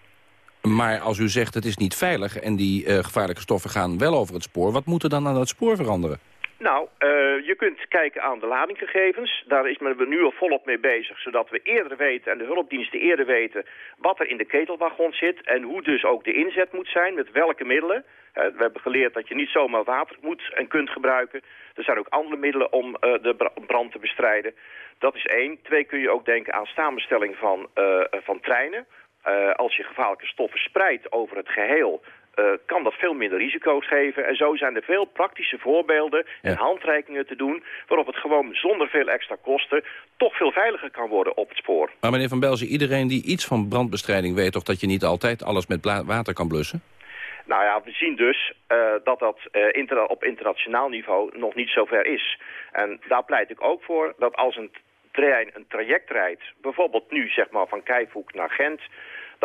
Maar als u zegt het is niet veilig en die gevaarlijke stoffen gaan wel over het spoor... wat moet er dan aan dat spoor veranderen?
Nou, uh, je kunt kijken aan de ladinggegevens. Daar is men nu al volop mee bezig, zodat we eerder weten en de hulpdiensten eerder weten wat er in de ketelwagon zit en hoe dus ook de inzet moet zijn, met welke middelen. Uh, we hebben geleerd dat je niet zomaar water moet en kunt gebruiken. Er zijn ook andere middelen om de brand te bestrijden. Dat is één. Twee kun je ook denken aan samenstelling van, van treinen. Als je gevaarlijke stoffen spreidt over het geheel, uh, kan dat veel minder risico's geven. En zo zijn er veel praktische voorbeelden en handreikingen te doen... waarop het gewoon zonder veel extra kosten toch veel veiliger kan worden op het spoor.
Maar meneer Van Belzen, iedereen die iets van brandbestrijding weet... toch dat je niet altijd alles met water kan blussen?
Nou ja, we zien dus uh, dat dat uh, op internationaal niveau nog niet zo ver is. En daar pleit ik ook voor dat als een trein een traject rijdt... bijvoorbeeld nu zeg maar van Kijkhoek naar Gent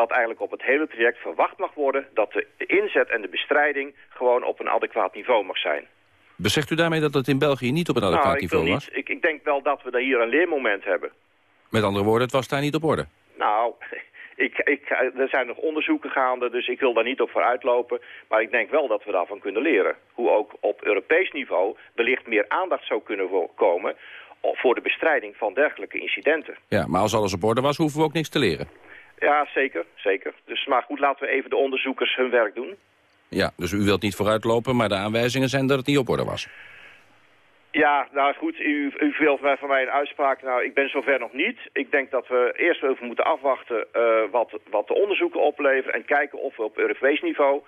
dat eigenlijk op het hele traject verwacht mag worden... dat de inzet en de bestrijding gewoon op een adequaat niveau mag zijn.
Bezegt u daarmee dat het in België niet op een adequaat nou, niveau was?
Ik, ik denk wel dat we daar hier een leermoment hebben.
Met andere woorden, het was daar niet op orde?
Nou, ik, ik, er zijn nog onderzoeken gaande, dus ik wil daar niet op vooruitlopen. Maar ik denk wel dat we daarvan kunnen leren. Hoe ook op Europees niveau wellicht meer aandacht zou kunnen komen... voor de bestrijding van dergelijke incidenten.
Ja, maar als alles op orde was, hoeven we ook niks te leren.
Ja, zeker, zeker. Dus, maar goed, laten we even de onderzoekers hun werk doen.
Ja, dus u wilt niet vooruitlopen, maar de aanwijzingen zijn dat het niet op orde was.
Ja, nou goed, u, u wilt van mij een uitspraak. Nou, ik ben zover nog niet. Ik denk dat we eerst even moeten afwachten uh, wat, wat de onderzoeken opleveren... en kijken of we op Europees niveau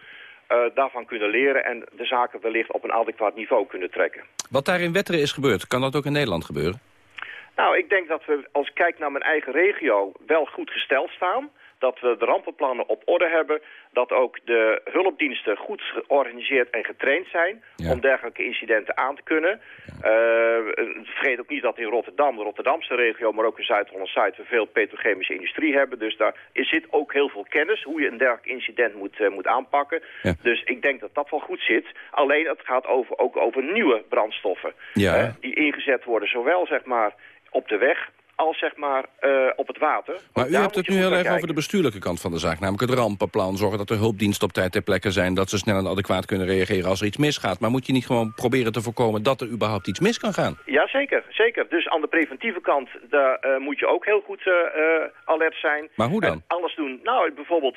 uh, daarvan kunnen leren... en de zaken wellicht op een adequaat niveau kunnen trekken.
Wat daar in Wetteren is gebeurd, kan dat ook in Nederland gebeuren?
Nou, ik denk dat we, als ik kijk naar mijn eigen regio, wel goed gesteld staan. Dat we de rampenplannen op orde hebben. Dat ook de hulpdiensten goed georganiseerd en getraind zijn... om dergelijke incidenten aan te kunnen. Uh, vergeet ook niet dat in Rotterdam, de Rotterdamse regio... maar ook in Zuid-Holland-Zuid we veel petrochemische industrie hebben. Dus daar zit ook heel veel kennis hoe je een dergelijk incident moet, uh, moet aanpakken. Ja. Dus ik denk dat dat wel goed zit. Alleen het gaat over, ook over nieuwe brandstoffen. Ja. Uh, die ingezet worden, zowel zeg maar op de weg als zeg maar uh, op het water.
Maar u hebt het nu heel erg over de bestuurlijke kant van de zaak. Namelijk het rampenplan, zorgen dat de hulpdiensten op tijd ter plekke zijn... dat ze snel en adequaat kunnen reageren als er iets misgaat. Maar moet je niet gewoon proberen te voorkomen dat er überhaupt iets mis kan gaan?
Ja, zeker. zeker. Dus aan de preventieve kant daar, uh, moet je ook heel goed uh, alert zijn.
Maar hoe dan?
En alles doen. Nou, bijvoorbeeld,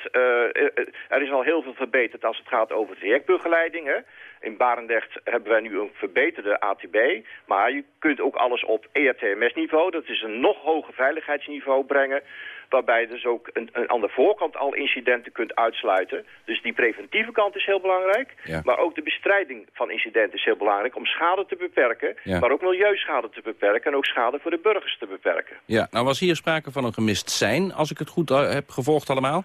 er is al heel veel verbeterd als het gaat over trajectbegeleiding. Hè? In Barendrecht hebben wij nu een verbeterde ATB. Maar je kunt ook alles op ERTMS-niveau. Dat is een nog hoger veiligheidsniveau brengen. waarbij je dus ook een, een, aan de voorkant al incidenten kunt uitsluiten. Dus die preventieve kant is heel belangrijk,
Ja.
maar ook de bestrijding van incidenten is heel belangrijk om schade te beperken,
Ja.
maar ook milieuschade te beperken en ook schade voor de burgers te beperken.
Ja, nou was hier sprake van een gemist zijn, als ik het goed eh, heb gevolgd allemaal.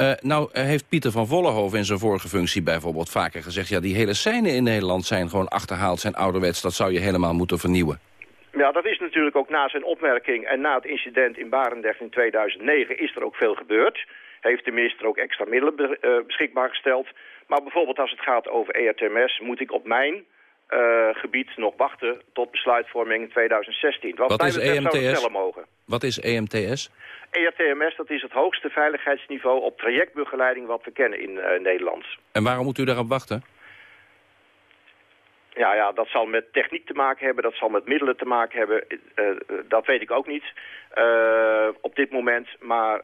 Eh, nou eh, heeft Pieter van Vollenhoven in zijn vorige functie bijvoorbeeld vaker gezegd... ja, die hele seinen in Nederland zijn gewoon achterhaald, zijn ouderwets. Dat zou je helemaal moeten vernieuwen.
Ja, dat is natuurlijk ook na zijn opmerking en na het incident in Barendrecht in 2009 is er ook veel gebeurd. Heeft de minister ook extra middelen be- eh, beschikbaar gesteld. Maar bijvoorbeeld als het gaat over E ERTMS moet ik op mijn gebied nog wachten tot besluitvorming in 2016. Wat,
Wat is EMTS?
sneller mogen.
Wat is E EMTS?
ERTMS, dat is het hoogste veiligheidsniveau op trajectbegeleiding wat we kennen in eh, Nederland.
En waarom moet u daarop wachten?
Ja, ja, dat zal met techniek te maken hebben, dat zal met middelen te maken hebben. Eh, eh, dat weet ik ook niet op dit moment. Maar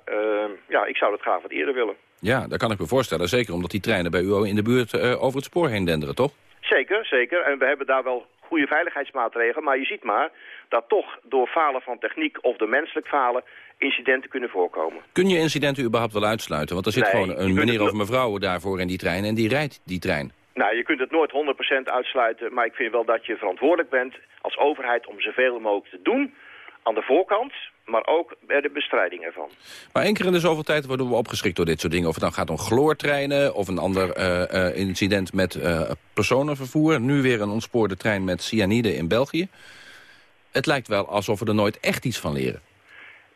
ja, ik zou dat graag wat eerder willen.
Ja, dat kan ik me voorstellen. Zeker omdat die treinen bij u in de buurt over het spoor heen denderen, toch?
Zeker, zeker. En we hebben daar wel goede veiligheidsmaatregelen. Maar je ziet maar dat toch door falen van techniek of door menselijk falen incidenten kunnen voorkomen.
Kun je incidenten überhaupt wel uitsluiten? Want er zit
Nee,
gewoon een meneer of mevrouw daarvoor in die trein... en die rijdt die trein.
Nou, je kunt het nooit 100% uitsluiten, maar ik vind wel dat je verantwoordelijk bent als overheid om zoveel mogelijk te doen aan de voorkant, maar ook bij de bestrijding ervan.
Maar één keer in de zoveel tijd worden we opgeschrikt door dit soort dingen. Of het dan gaat om chloortreinen of een ander eh, eh, incident met eh, personenvervoer. Nu weer een ontspoorde trein met cyanide in België. Het lijkt wel alsof we er nooit echt iets van leren.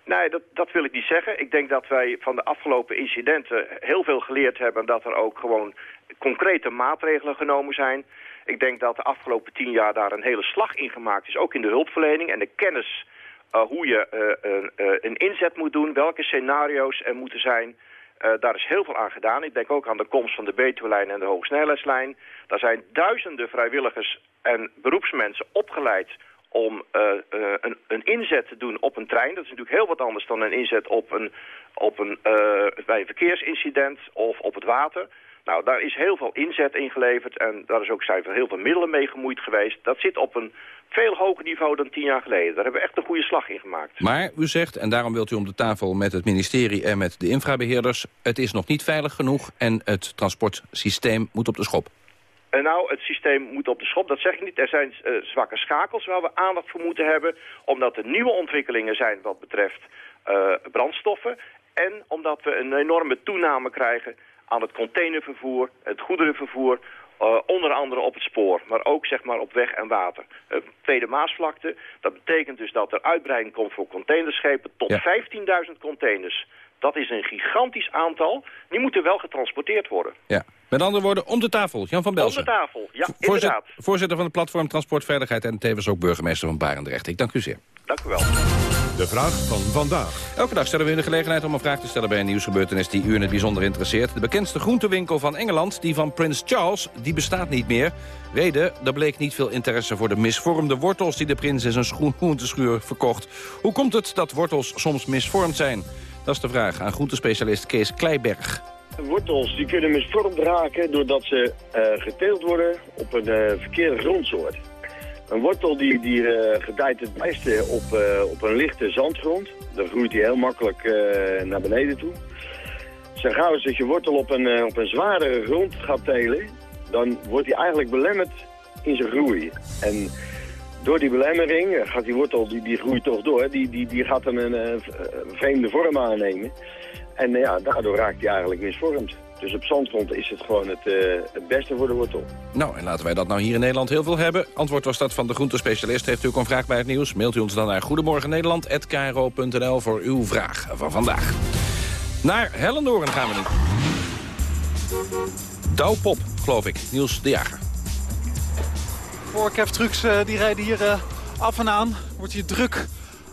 Nee, dat, dat wil ik niet zeggen. Ik denk dat wij van de afgelopen incidenten heel veel geleerd hebben... en dat er ook gewoon concrete maatregelen genomen zijn. Ik denk dat de afgelopen tien jaar daar een hele slag in gemaakt is, ook in de hulpverlening en de kennis hoe je een, uh, een inzet moet doen, welke scenario's er moeten zijn. daar is heel veel aan gedaan. Ik denk ook aan de komst van de Betuwelijn en de Hoogsnelheidslijn. Daar zijn duizenden vrijwilligers en beroepsmensen opgeleid om een, een, inzet te doen op een trein. Dat is natuurlijk heel wat anders dan een inzet op een, op een, bij een verkeersincident of op het water. Nou, daar is heel veel inzet in geleverd en daar is ook zijn heel veel middelen mee gemoeid geweest. Dat zit op een veel hoger niveau dan tien jaar geleden. Daar hebben we echt een goede slag in gemaakt.
Maar u zegt, en daarom wilt u om de tafel met het ministerie en met de infrabeheerders... het is nog niet veilig genoeg en het transportsysteem moet op de schop.
En nou, het systeem moet op de schop, dat zeg ik niet. Er zijn uh, zwakke schakels waar we aandacht voor moeten hebben... omdat er nieuwe ontwikkelingen zijn wat betreft uh, brandstoffen... en omdat we een enorme toename krijgen aan het containervervoer, het goederenvervoer... Uh, onder andere op het spoor, maar ook zeg maar op weg en water. Uh, tweede Maasvlakte, dat betekent dus dat er uitbreiding komt voor containerschepen tot ja. 15.000 containers. Dat is een gigantisch aantal. Die moeten wel getransporteerd worden.
Ja. Met andere woorden, om de tafel. Jan van Belsen.
Om de tafel, ja, inderdaad.
Voorzitter van het platform Transport Veiligheid... en tevens ook burgemeester van Barendrecht. Ik dank u zeer.
Dank u wel.
De vraag van vandaag.
Elke dag stellen we u de gelegenheid om een vraag te stellen bij een nieuwsgebeurtenis die u in het bijzonder interesseert. De bekendste groentewinkel van Engeland, die van Prins Charles, die bestaat niet meer. Reden, er bleek niet veel interesse voor de misvormde wortels die de prins in zijn groenteschuur verkocht. Hoe komt het dat wortels soms misvormd zijn? Dat is de vraag aan groentespecialist Kees Kleiberg.
Wortels die kunnen misvormd raken doordat ze uh, geteeld worden op een uh, verkeerde grondsoort. Een wortel die, die uh, gedijt het beste op, uh, op een lichte zandgrond. Dan groeit hij heel makkelijk uh, naar beneden toe. Zo gauw als je wortel op een, op een zwaardere grond gaat telen, dan wordt hij eigenlijk belemmerd in zijn groei. En door die belemmering gaat die wortel, die, die groeit toch door, die, die, die gaat een, een vreemde vorm aannemen. En ja, daardoor raakt hij eigenlijk misvormd. Dus op zandgrond is het gewoon het, uh, het beste voor de wortel.
Nou, en laten wij dat nou hier in Nederland heel veel hebben. Antwoord was dat van de groentespecialist. Heeft u ook een vraag bij het nieuws? Mailt u ons dan naar goedemorgennederland.kro.nl voor uw vraag van vandaag. Naar Hellendoorn gaan we nu. Douwpop, geloof ik. Niels de Jager.
Voorkeftrucks uh, die rijden hier uh, af en aan. Wordt hier druk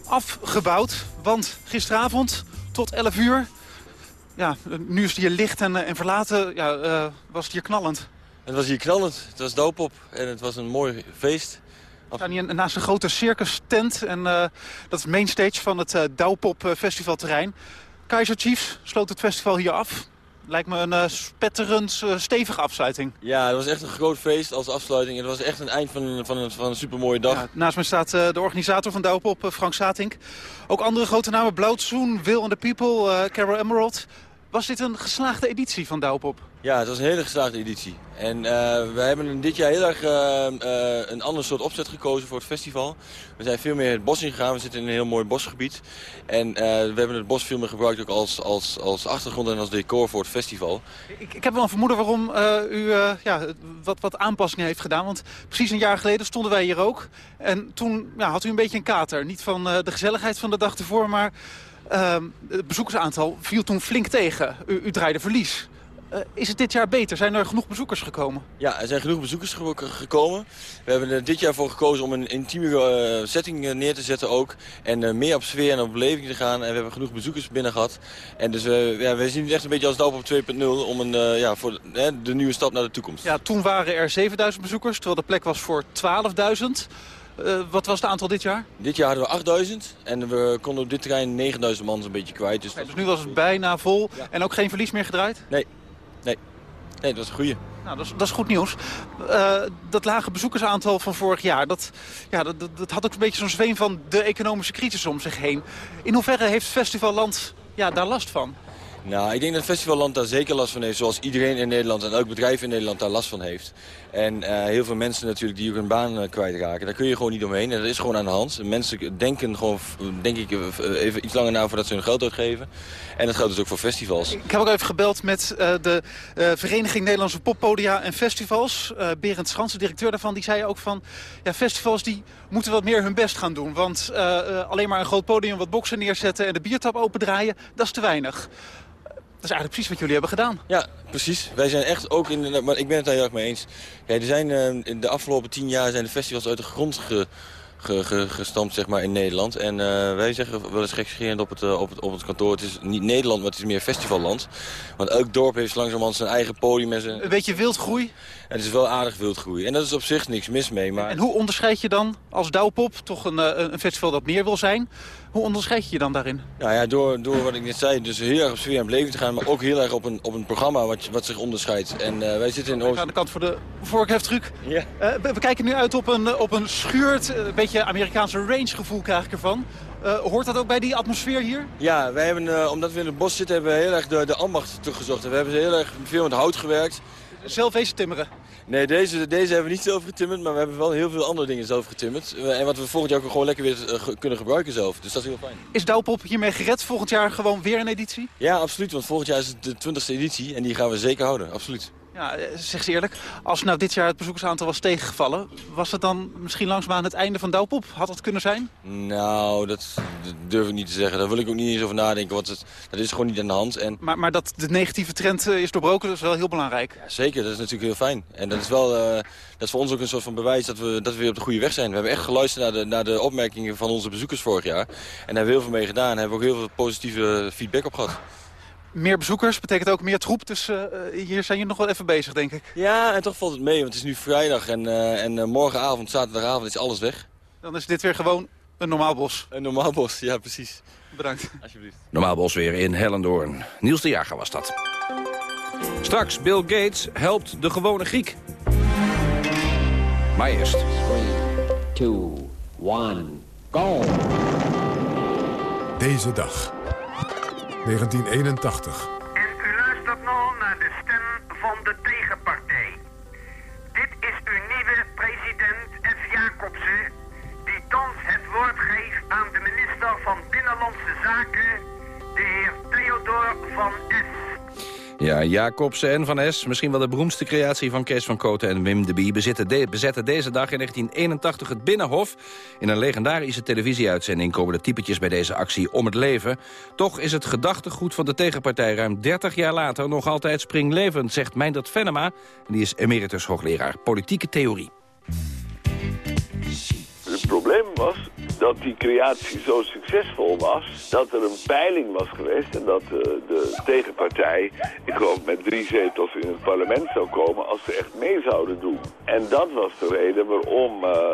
afgebouwd. Want gisteravond tot 11 uur ja, nu is het hier licht en, en verlaten. Ja, uh, was het hier knallend?
Het was hier knallend. Het was doopop en het was een mooi feest.
We staan hier naast een grote circus tent. En uh, dat is mainstage van het uh, Douwpop festivalterrein. Kaiser Chiefs sloot het festival hier af. Lijkt me een uh, spetterend, uh, stevige afsluiting.
Ja, het was echt een groot feest als afsluiting. Het was echt een eind van een, van een, van een supermooie dag. Ja,
naast me staat uh, de organisator van Douwpop, Frank Satink. Ook andere grote namen, Blauwtsoen, Will and the People, Carol Emerald. Was dit een geslaagde editie van Douwpop?
Ja, het was een hele geslaagde editie. En uh, we hebben dit jaar heel erg uh, uh, een ander soort opzet gekozen voor het festival. We zijn veel meer het bos ingegaan. We zitten in een heel mooi bosgebied. En we hebben het bos veel meer gebruikt ook als, als, als achtergrond en als decor voor het festival.
Ik, ik heb wel een vermoeden waarom u ja, wat, wat aanpassingen heeft gedaan. Want precies een jaar geleden stonden wij hier ook. En toen ja, had u een beetje een kater. Niet van de gezelligheid van de dag ervoor, maar... het bezoekersaantal viel toen flink tegen. U, u draaide verlies. Uh, is het dit jaar beter? Zijn er genoeg bezoekers gekomen?
Ja, er zijn genoeg bezoekers ge gekomen. We hebben er dit jaar voor gekozen om een intieme uh, setting uh, neer te zetten ook. En meer op sfeer en op beleving te gaan. En we hebben genoeg bezoekers binnen gehad. En dus ja, we zien het echt een beetje als het op 2.0 om een, ja, voor de, de nieuwe stap naar de toekomst.
Ja, toen waren er 7000 bezoekers, terwijl de plek was voor 12.000. Uh, wat was het aantal dit jaar?
Dit jaar hadden we 8000 en we konden op dit terrein 9000 man een beetje kwijt. Dus,
okay, dus nu was het bijna vol ja. en ook geen verlies meer gedraaid?
Nee, Nee, nee dat is een goede.
Nou, dat is, dat is goed nieuws. Uh, dat lage bezoekersaantal van vorig jaar, dat, ja, dat, dat had ook een beetje zo'n zweem van de economische crisis om zich heen. In hoeverre heeft Festivalland ja, daar last van?
Nou, ik denk dat festivalland daar zeker last van heeft. Zoals iedereen in Nederland en elk bedrijf in Nederland daar last van heeft. En uh, heel veel mensen natuurlijk die hun baan uh, kwijtraken. Daar kun je gewoon niet omheen. En dat is gewoon aan de hand. Mensen denken gewoon, denk ik, even iets langer na voordat ze hun geld uitgeven. En dat geldt dus ook voor festivals.
Ik heb ook even gebeld met de Vereniging Nederlandse Poppodia en Festivals. Berend Schans, de directeur daarvan, die zei ook van... Ja, festivals die moeten wat meer hun best gaan doen. Want alleen maar een groot podium wat boksen neerzetten en de biertap opendraaien, dat is te weinig. Dat is eigenlijk precies wat jullie hebben gedaan.
Ja, precies. Wij zijn echt ook in de... Maar ik ben het daar heel erg mee eens. Ja, er zijn, uh, in de afgelopen tien jaar zijn de festivals uit de grond ge, ge, ge, gestampt zeg maar, in Nederland. En uh, wij zeggen wel eens gekscherend op het, uh, op, het, op het kantoor... het is niet Nederland, maar het is meer festivalland. Want elk dorp heeft langzamerhand zijn eigen podium. En zijn...
Een beetje wildgroei?
En het is wel aardig wildgroei. En dat is op zich niks mis mee. Maar...
En hoe onderscheid je dan als Douwpop, toch een, een festival dat meer wil zijn... Hoe onderscheid je je dan daarin?
Nou ja, door, door wat ik net zei, dus heel erg op sfeer en beleving te gaan... maar ook heel erg op een, op een programma wat, wat zich onderscheidt. En uh, wij zitten in Oost...
Aan de kant voor de vorkheftruc. Ja. Uh, we kijken nu uit op een, op een schuurt, een beetje Amerikaanse range gevoel krijg ik ervan. Uh, hoort dat ook bij die atmosfeer hier?
Ja, wij hebben, omdat we in het bos zitten, hebben we heel erg de, de ambacht teruggezocht. We hebben heel erg veel met hout gewerkt.
Zelf wezen timmeren?
Nee, deze, deze hebben we niet zelf getimmerd, maar we hebben wel heel veel andere dingen zelf getimmerd. En wat we volgend jaar ook gewoon lekker weer kunnen gebruiken zelf. Dus dat is heel fijn.
Is Douwpop hiermee gered volgend jaar gewoon weer een editie?
Ja, absoluut. Want volgend jaar is het de 20e editie en die gaan we zeker houden. Absoluut.
Ja, zeg ze eerlijk. Als nou dit jaar het bezoekersaantal was tegengevallen... was het dan misschien langzaamaan het einde van Douwpop? Had dat kunnen zijn?
Nou, dat, dat, durf ik niet te zeggen. Daar wil ik ook niet eens over nadenken. Want het, dat is gewoon niet aan de hand. En...
Maar, maar dat de negatieve trend is doorbroken, dat is wel heel belangrijk.
Ja, zeker, dat is natuurlijk heel fijn. En dat is, wel, uh, dat is voor ons ook een soort van bewijs dat we, dat we weer op de goede weg zijn. We hebben echt geluisterd naar de, naar de opmerkingen van onze bezoekers vorig jaar. En daar hebben we heel veel mee gedaan. En hebben we ook heel veel positieve feedback op gehad
meer bezoekers betekent ook meer troep. Dus uh, hier zijn je nog wel even bezig, denk ik.
Ja, en toch valt het mee, want het is nu vrijdag en, uh, en morgenavond, zaterdagavond is alles weg.
Dan is dit weer gewoon een normaal bos.
Een normaal bos, ja precies.
Bedankt.
Alsjeblieft.
Normaal bos weer in Hellendoorn. Niels de Jager was dat. Straks, Bill Gates helpt de gewone Griek. Maar eerst. 3, 2, 1,
go! Deze dag. 1981.
En u luistert nu naar de stem van de tegenpartij. Dit is uw nieuwe president F. Jacobsen, die thans het woord geeft aan de minister van Binnenlandse Zaken, de heer Theodor van S.
Ja, Jacobsen en Van Es, misschien wel de beroemdste creatie van Kees van Koten en Wim de Bie... bezetten deze dag in 1981 het Binnenhof. In een legendarische televisieuitzending komen de typetjes bij deze actie om het leven. Toch is het gedachtegoed van de tegenpartij ruim 30 jaar later... nog altijd springlevend, zegt Meindert Venema. Die is emeritus hoogleraar politieke theorie.
Het probleem was dat die creatie zo succesvol was... dat er een peiling was geweest en dat uh, de tegenpartij... ik geloof met drie zetels in het parlement zou komen... als ze echt mee zouden doen. En dat was de reden waarom uh,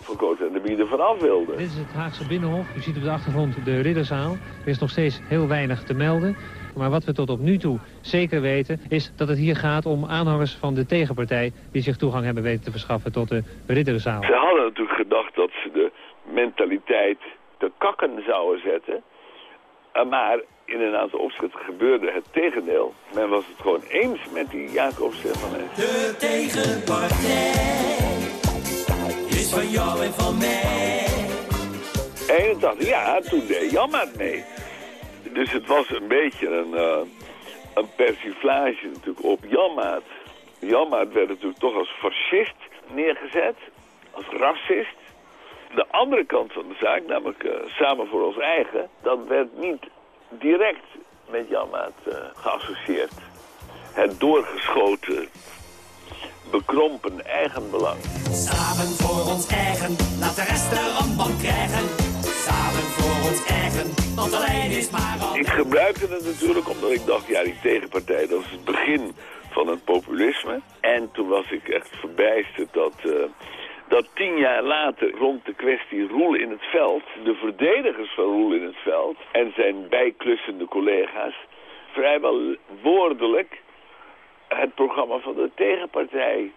Van en de Bieden vanaf wilden.
Dit is het Haagse Binnenhof. U ziet op de achtergrond de Ridderzaal. Er is nog steeds heel weinig te melden. Maar wat we tot op nu toe zeker weten is dat het hier gaat om aanhangers van de tegenpartij... die zich toegang hebben weten te verschaffen tot de ridderzaal.
Ze hadden natuurlijk gedacht dat ze de mentaliteit te kakken zouden zetten. Uh, maar in een aantal opzichten gebeurde het tegendeel. Men was het gewoon eens met die Jacobsen van
De tegenpartij is van jou en van mij.
81, ja, toen deed Janmaat mee. Dus het was een beetje een, uh, een persiflage natuurlijk op Janmaat. Janmaat werd natuurlijk toch als fascist neergezet, als racist. De andere kant van de zaak, namelijk uh, samen voor ons eigen, dat werd niet direct met Janmaat uh, geassocieerd. Het doorgeschoten, bekrompen eigenbelang.
Samen voor ons eigen, laat de rest de randbank krijgen. Samen voor ons eigen, want alleen is maar al...
Ik gebruikte het natuurlijk omdat ik dacht, ja, die tegenpartij, dat is het begin van het populisme. En toen was ik echt verbijsterd dat... Uh, dat tien jaar later rond de kwestie Roel in het veld... de verdedigers van Roel in het veld en zijn bijklussende collega's... vrijwel woordelijk het programma van de tegenpartij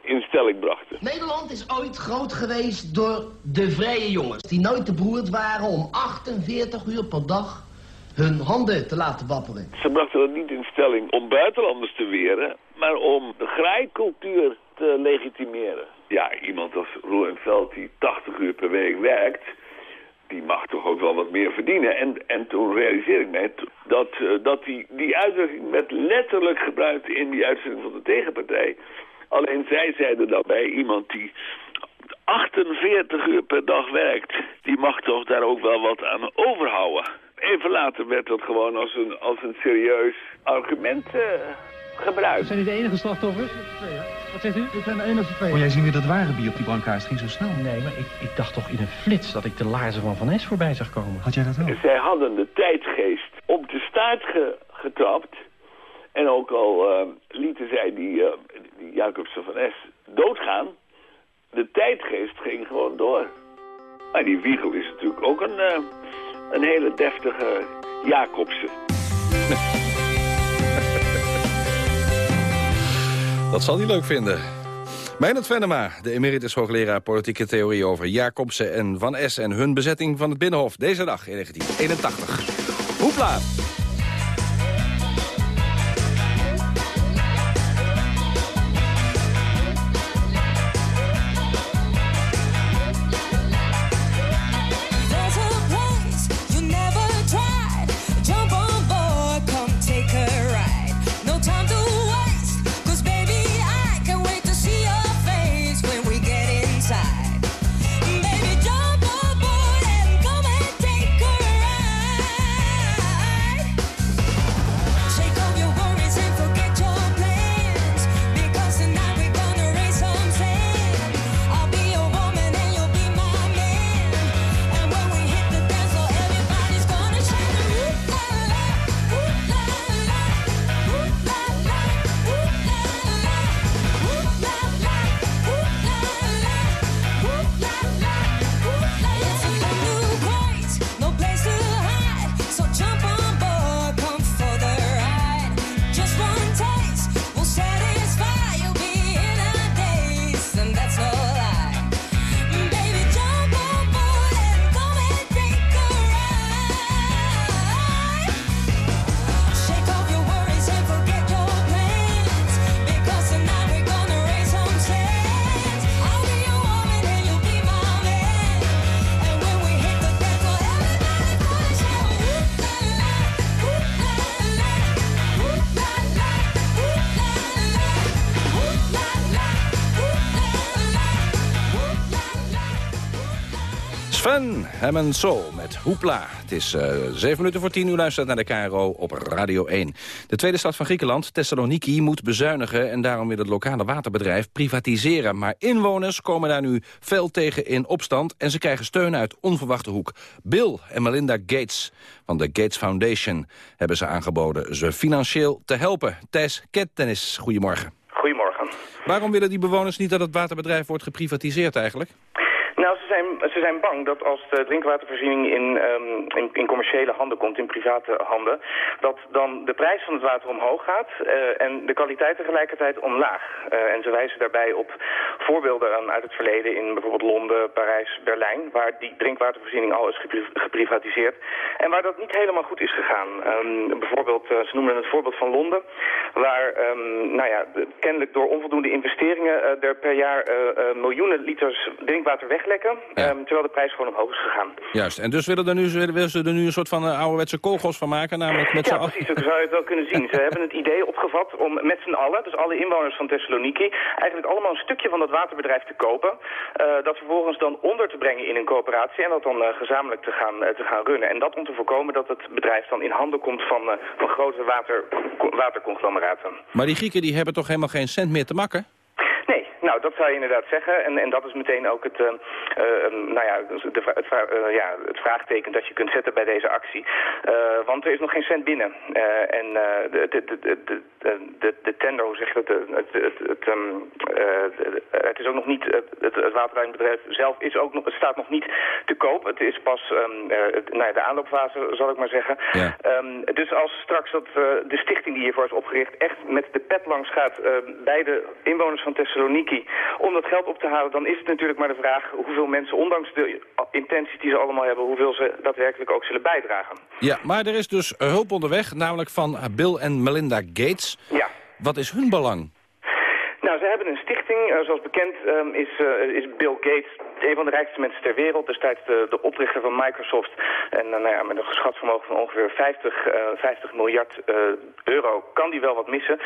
in stelling brachten.
Nederland is ooit groot geweest door de vrije jongens... die nooit te beroerd waren om 48 uur per dag hun handen te laten wapperen.
Ze brachten dat niet in stelling om buitenlanders te weren... maar om de graaikultuur te legitimeren. Ja, iemand als Roel en Veld die 80 uur per week werkt... die mag toch ook wel wat meer verdienen. En, en toen realiseer ik mij dat, uh, dat die, die uitdrukking werd letterlijk gebruikt... in die uitzending van de tegenpartij. Alleen zij zeiden daarbij iemand die 48 uur per dag werkt... die mag toch daar ook wel wat aan overhouden. Even later werd dat gewoon als een, als een serieus argument uh, gebruikt.
Zijn u de enige slachtoffers? Wat zegt u?
Ik ben de enige twee.
Kon jij zien wie dat waren, bier op die brancard? Het ging zo snel. Nee, maar ik, ik dacht toch in een flits dat ik de laarzen van Van Es voorbij zag komen.
Had jij dat ook?
Zij hadden de tijdgeest op de staart ge, getrapt. En ook al uh, lieten zij die, uh, die Jacobsen van Es doodgaan... de tijdgeest ging gewoon door. Maar die Wiegel is natuurlijk ook een, uh, een hele deftige Jacobsen.
Dat zal hij leuk vinden. Meijnerd Venema, de emeritus hoogleraar politieke theorie over Jacobsen en Van S. en hun bezetting van het Binnenhof deze dag in 1981. Hoepla! Hem Soul met Hoepla. Het is uh, 7 minuten voor 10 uur luistert naar de KRO op Radio 1. De tweede stad van Griekenland, Thessaloniki, moet bezuinigen... en daarom wil het lokale waterbedrijf privatiseren. Maar inwoners komen daar nu fel tegen in opstand... en ze krijgen steun uit onverwachte hoek. Bill en Melinda Gates van de Gates Foundation hebben ze aangeboden... ze financieel te helpen. Thijs Kettenis, goedemorgen.
Goedemorgen.
Waarom willen die bewoners niet dat het waterbedrijf wordt geprivatiseerd eigenlijk?
Ze zijn bang dat als de drinkwatervoorziening in, ehm, in, in, commerciële handen komt, in private handen, dat dan de prijs van het water omhoog gaat uh, en de kwaliteit tegelijkertijd omlaag. Uh, en ze wijzen daarbij op voorbeelden uit het verleden in bijvoorbeeld Londen, Parijs, Berlijn, waar die drinkwatervoorziening al is geprivatiseerd en waar dat niet helemaal goed is gegaan. Um, bijvoorbeeld, uh, ze noemen het voorbeeld van Londen, waar um, nou ja, kennelijk door onvoldoende investeringen er per jaar miljoenen liters drinkwater weglekken, um, terwijl de prijs gewoon omhoog is gegaan.
Juist, en dus willen, er nu, willen ze er nu een soort van uh, ouderwetse kogels van maken? Namelijk met
ja, precies, dat zou je het wel kunnen zien. Ze hebben het idee opgevat om met z'n allen, dus alle inwoners van Thessaloniki, eigenlijk allemaal een stukje van dat waterbedrijf te kopen. Uh, dat vervolgens dan onder te brengen in een coöperatie en dat dan uh, gezamenlijk te gaan, te gaan runnen. En dat om te voorkomen dat het bedrijf dan in handen komt van, van grote water, waterconglomeraten.
Maar die Grieken die hebben toch helemaal geen cent meer te makken?
Nou, dat zou je inderdaad zeggen. En, en dat is meteen ook het, uh, uh, nou ja, de, het, uh, ja, het vraagteken dat je kunt zetten bij deze actie. want er is nog geen cent binnen. en de, de, de, de, de, tender, hoe zeg je dat, het, het, het, um, het is ook nog niet, het, het waterleidingbedrijf zelf is ook nog, het staat nog niet te koop. Het is pas um, nou ja, de aanloopfase, zal ik maar zeggen. Ja. Um, dus als straks dat, de stichting die hiervoor is opgericht echt met de pet langs gaat bij de inwoners van Thessaloniki om dat geld op te halen, dan is het natuurlijk maar de vraag hoeveel mensen, ondanks de intenties die ze allemaal hebben, hoeveel ze daadwerkelijk ook zullen bijdragen.
Ja, maar er is dus hulp onderweg, namelijk van Bill en Melinda Gates.
Ja.
Wat is hun belang?
Nou, ze hebben een stichting. Uh, zoals bekend um, is, uh, is Bill Gates een van de rijkste mensen ter wereld. Destijds de, de oprichter van Microsoft. En uh, nou ja, met een geschat vermogen van ongeveer 50, 50 miljard euro kan die wel wat missen.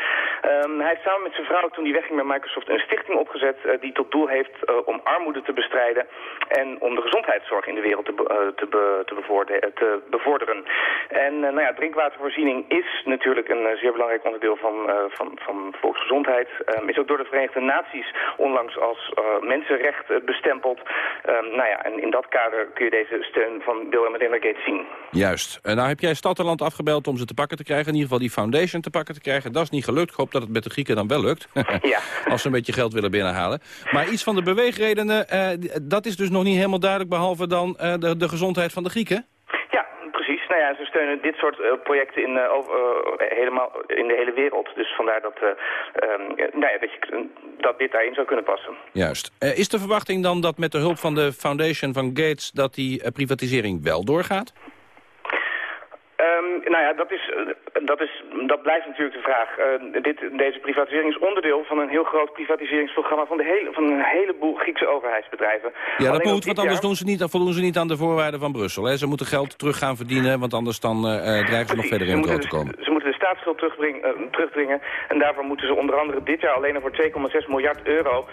Um, hij heeft samen met zijn vrouw, toen hij wegging met Microsoft, een stichting opgezet die tot doel heeft om armoede te bestrijden en om de gezondheidszorg in de wereld te, te, be, te, bevorderen. En nou ja, drinkwatervoorziening is natuurlijk een zeer belangrijk onderdeel van, van, van volksgezondheid. Um, is ook door de Verenigde Naties onlangs als mensenrecht bestempeld. Um, nou ja, en in dat kader kun je deze steun van Melinda Gates zien.
Juist. En nou heb jij Stadterland afgebeld om ze te pakken te krijgen. In ieder geval die foundation te pakken te krijgen. Dat is niet gelukt. Ik hoop dat het met de Grieken dan wel lukt.
ja.
Als ze een beetje geld willen binnenhalen. Maar iets van de beweegredenen, uh, dat is dus nog niet helemaal duidelijk... behalve dan uh, de, de gezondheid van de Grieken?
Ja, ze steunen dit soort uh, projecten in, over, uh, helemaal in de hele wereld. Dus vandaar dat, um, nou ja, dat, je, dat dit daarin zou kunnen passen.
Juist. is de verwachting dan dat met de hulp van de foundation van Gates... dat die privatisering wel doorgaat?
Um, nou ja, dat, is, dat, is, dat blijft natuurlijk de vraag. Uh, dit, deze privatisering is onderdeel van een heel groot privatiseringsprogramma van, de hele, van een heleboel Griekse overheidsbedrijven.
Ja, dat moet, want anders doen ze niet, voldoen ze niet aan de voorwaarden van Brussel. Hè? Ze moeten geld terug gaan verdienen, want anders dan, uh, dreigen ze nog verder in het te komen.
Ze moeten de staatsschuld uh, terugdringen en daarvoor moeten ze onder andere dit jaar alleen voor 2,6 miljard euro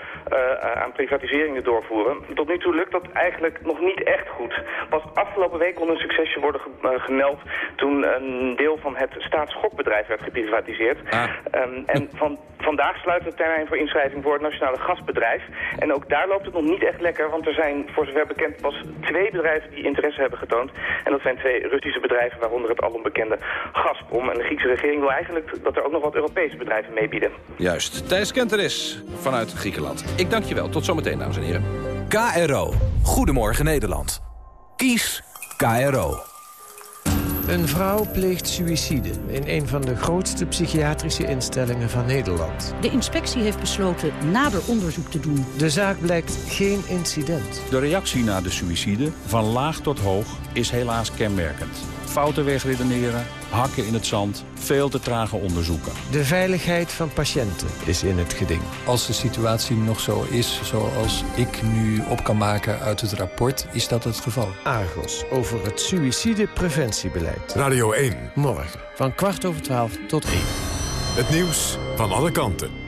aan privatiseringen doorvoeren. Tot nu toe lukt dat eigenlijk nog niet echt goed. Pas afgelopen week kon een succesje worden gemeld toen een deel van het staatsschokbedrijf werd geprivatiseerd. Ah. Um, en van, vandaag sluit het termijn voor inschrijving voor het Nationale Gasbedrijf. En ook daar loopt het nog niet echt lekker, want er zijn voor zover bekend pas twee bedrijven die interesse hebben getoond. En dat zijn twee Russische bedrijven, waaronder het alombekende Gazprom. En de Griekse regering wil eigenlijk dat er ook nog wat Europese bedrijven meebieden.
Juist. Thijs Kenteris vanuit Griekenland. Ik dank je wel. Tot zometeen, dames en heren.
KRO. Goedemorgen Nederland. Kies KRO.
Een vrouw pleegt suïcide in een van de grootste psychiatrische instellingen van Nederland.
De inspectie heeft besloten nader onderzoek te doen.
De zaak blijkt geen incident.
De reactie na de suïcide, van laag tot hoog, is helaas kenmerkend. Fouten wegredeneren, hakken in het zand, veel te trage onderzoeken.
De veiligheid van patiënten is in het geding.
Als de situatie nog zo is zoals ik nu op kan maken uit het rapport, is dat het geval.
Argos over het suïcidepreventiebeleid.
Radio 1.
Morgen van kwart over twaalf tot één.
Het nieuws van alle kanten.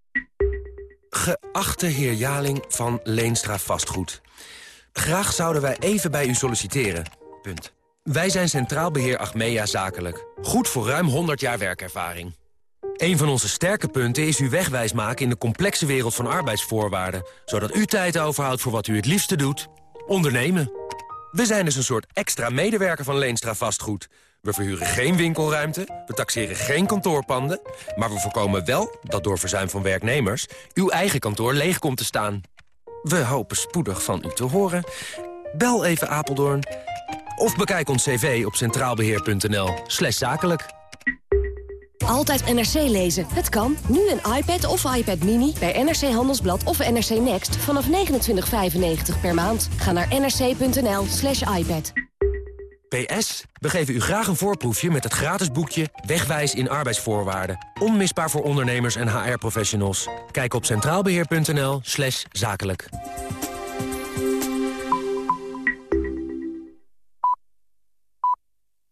Geachte heer Jaling van Leenstra Vastgoed. Graag zouden wij even bij u solliciteren. Punt. Wij zijn Centraal Beheer Achmea Zakelijk. Goed voor ruim 100 jaar werkervaring. Een van onze sterke punten is uw wegwijs maken in de complexe wereld van arbeidsvoorwaarden. Zodat u tijd overhoudt voor wat u het liefste doet. Ondernemen. We zijn dus een soort extra medewerker van Leenstra Vastgoed. We verhuren geen winkelruimte, we taxeren geen kantoorpanden... maar we voorkomen wel dat door verzuim van werknemers... uw eigen kantoor leeg komt te staan. We hopen spoedig van u te horen. Bel even Apeldoorn of bekijk ons cv op centraalbeheer.nl zakelijk.
Altijd NRC lezen. Het kan. Nu een iPad of iPad Mini bij NRC Handelsblad of NRC Next vanaf 29,95 per maand. Ga naar nrc.nl slash iPad.
PS, we geven u graag een voorproefje met het gratis boekje Wegwijs in arbeidsvoorwaarden. Onmisbaar voor ondernemers en HR-professionals. Kijk op centraalbeheer.nl zakelijk.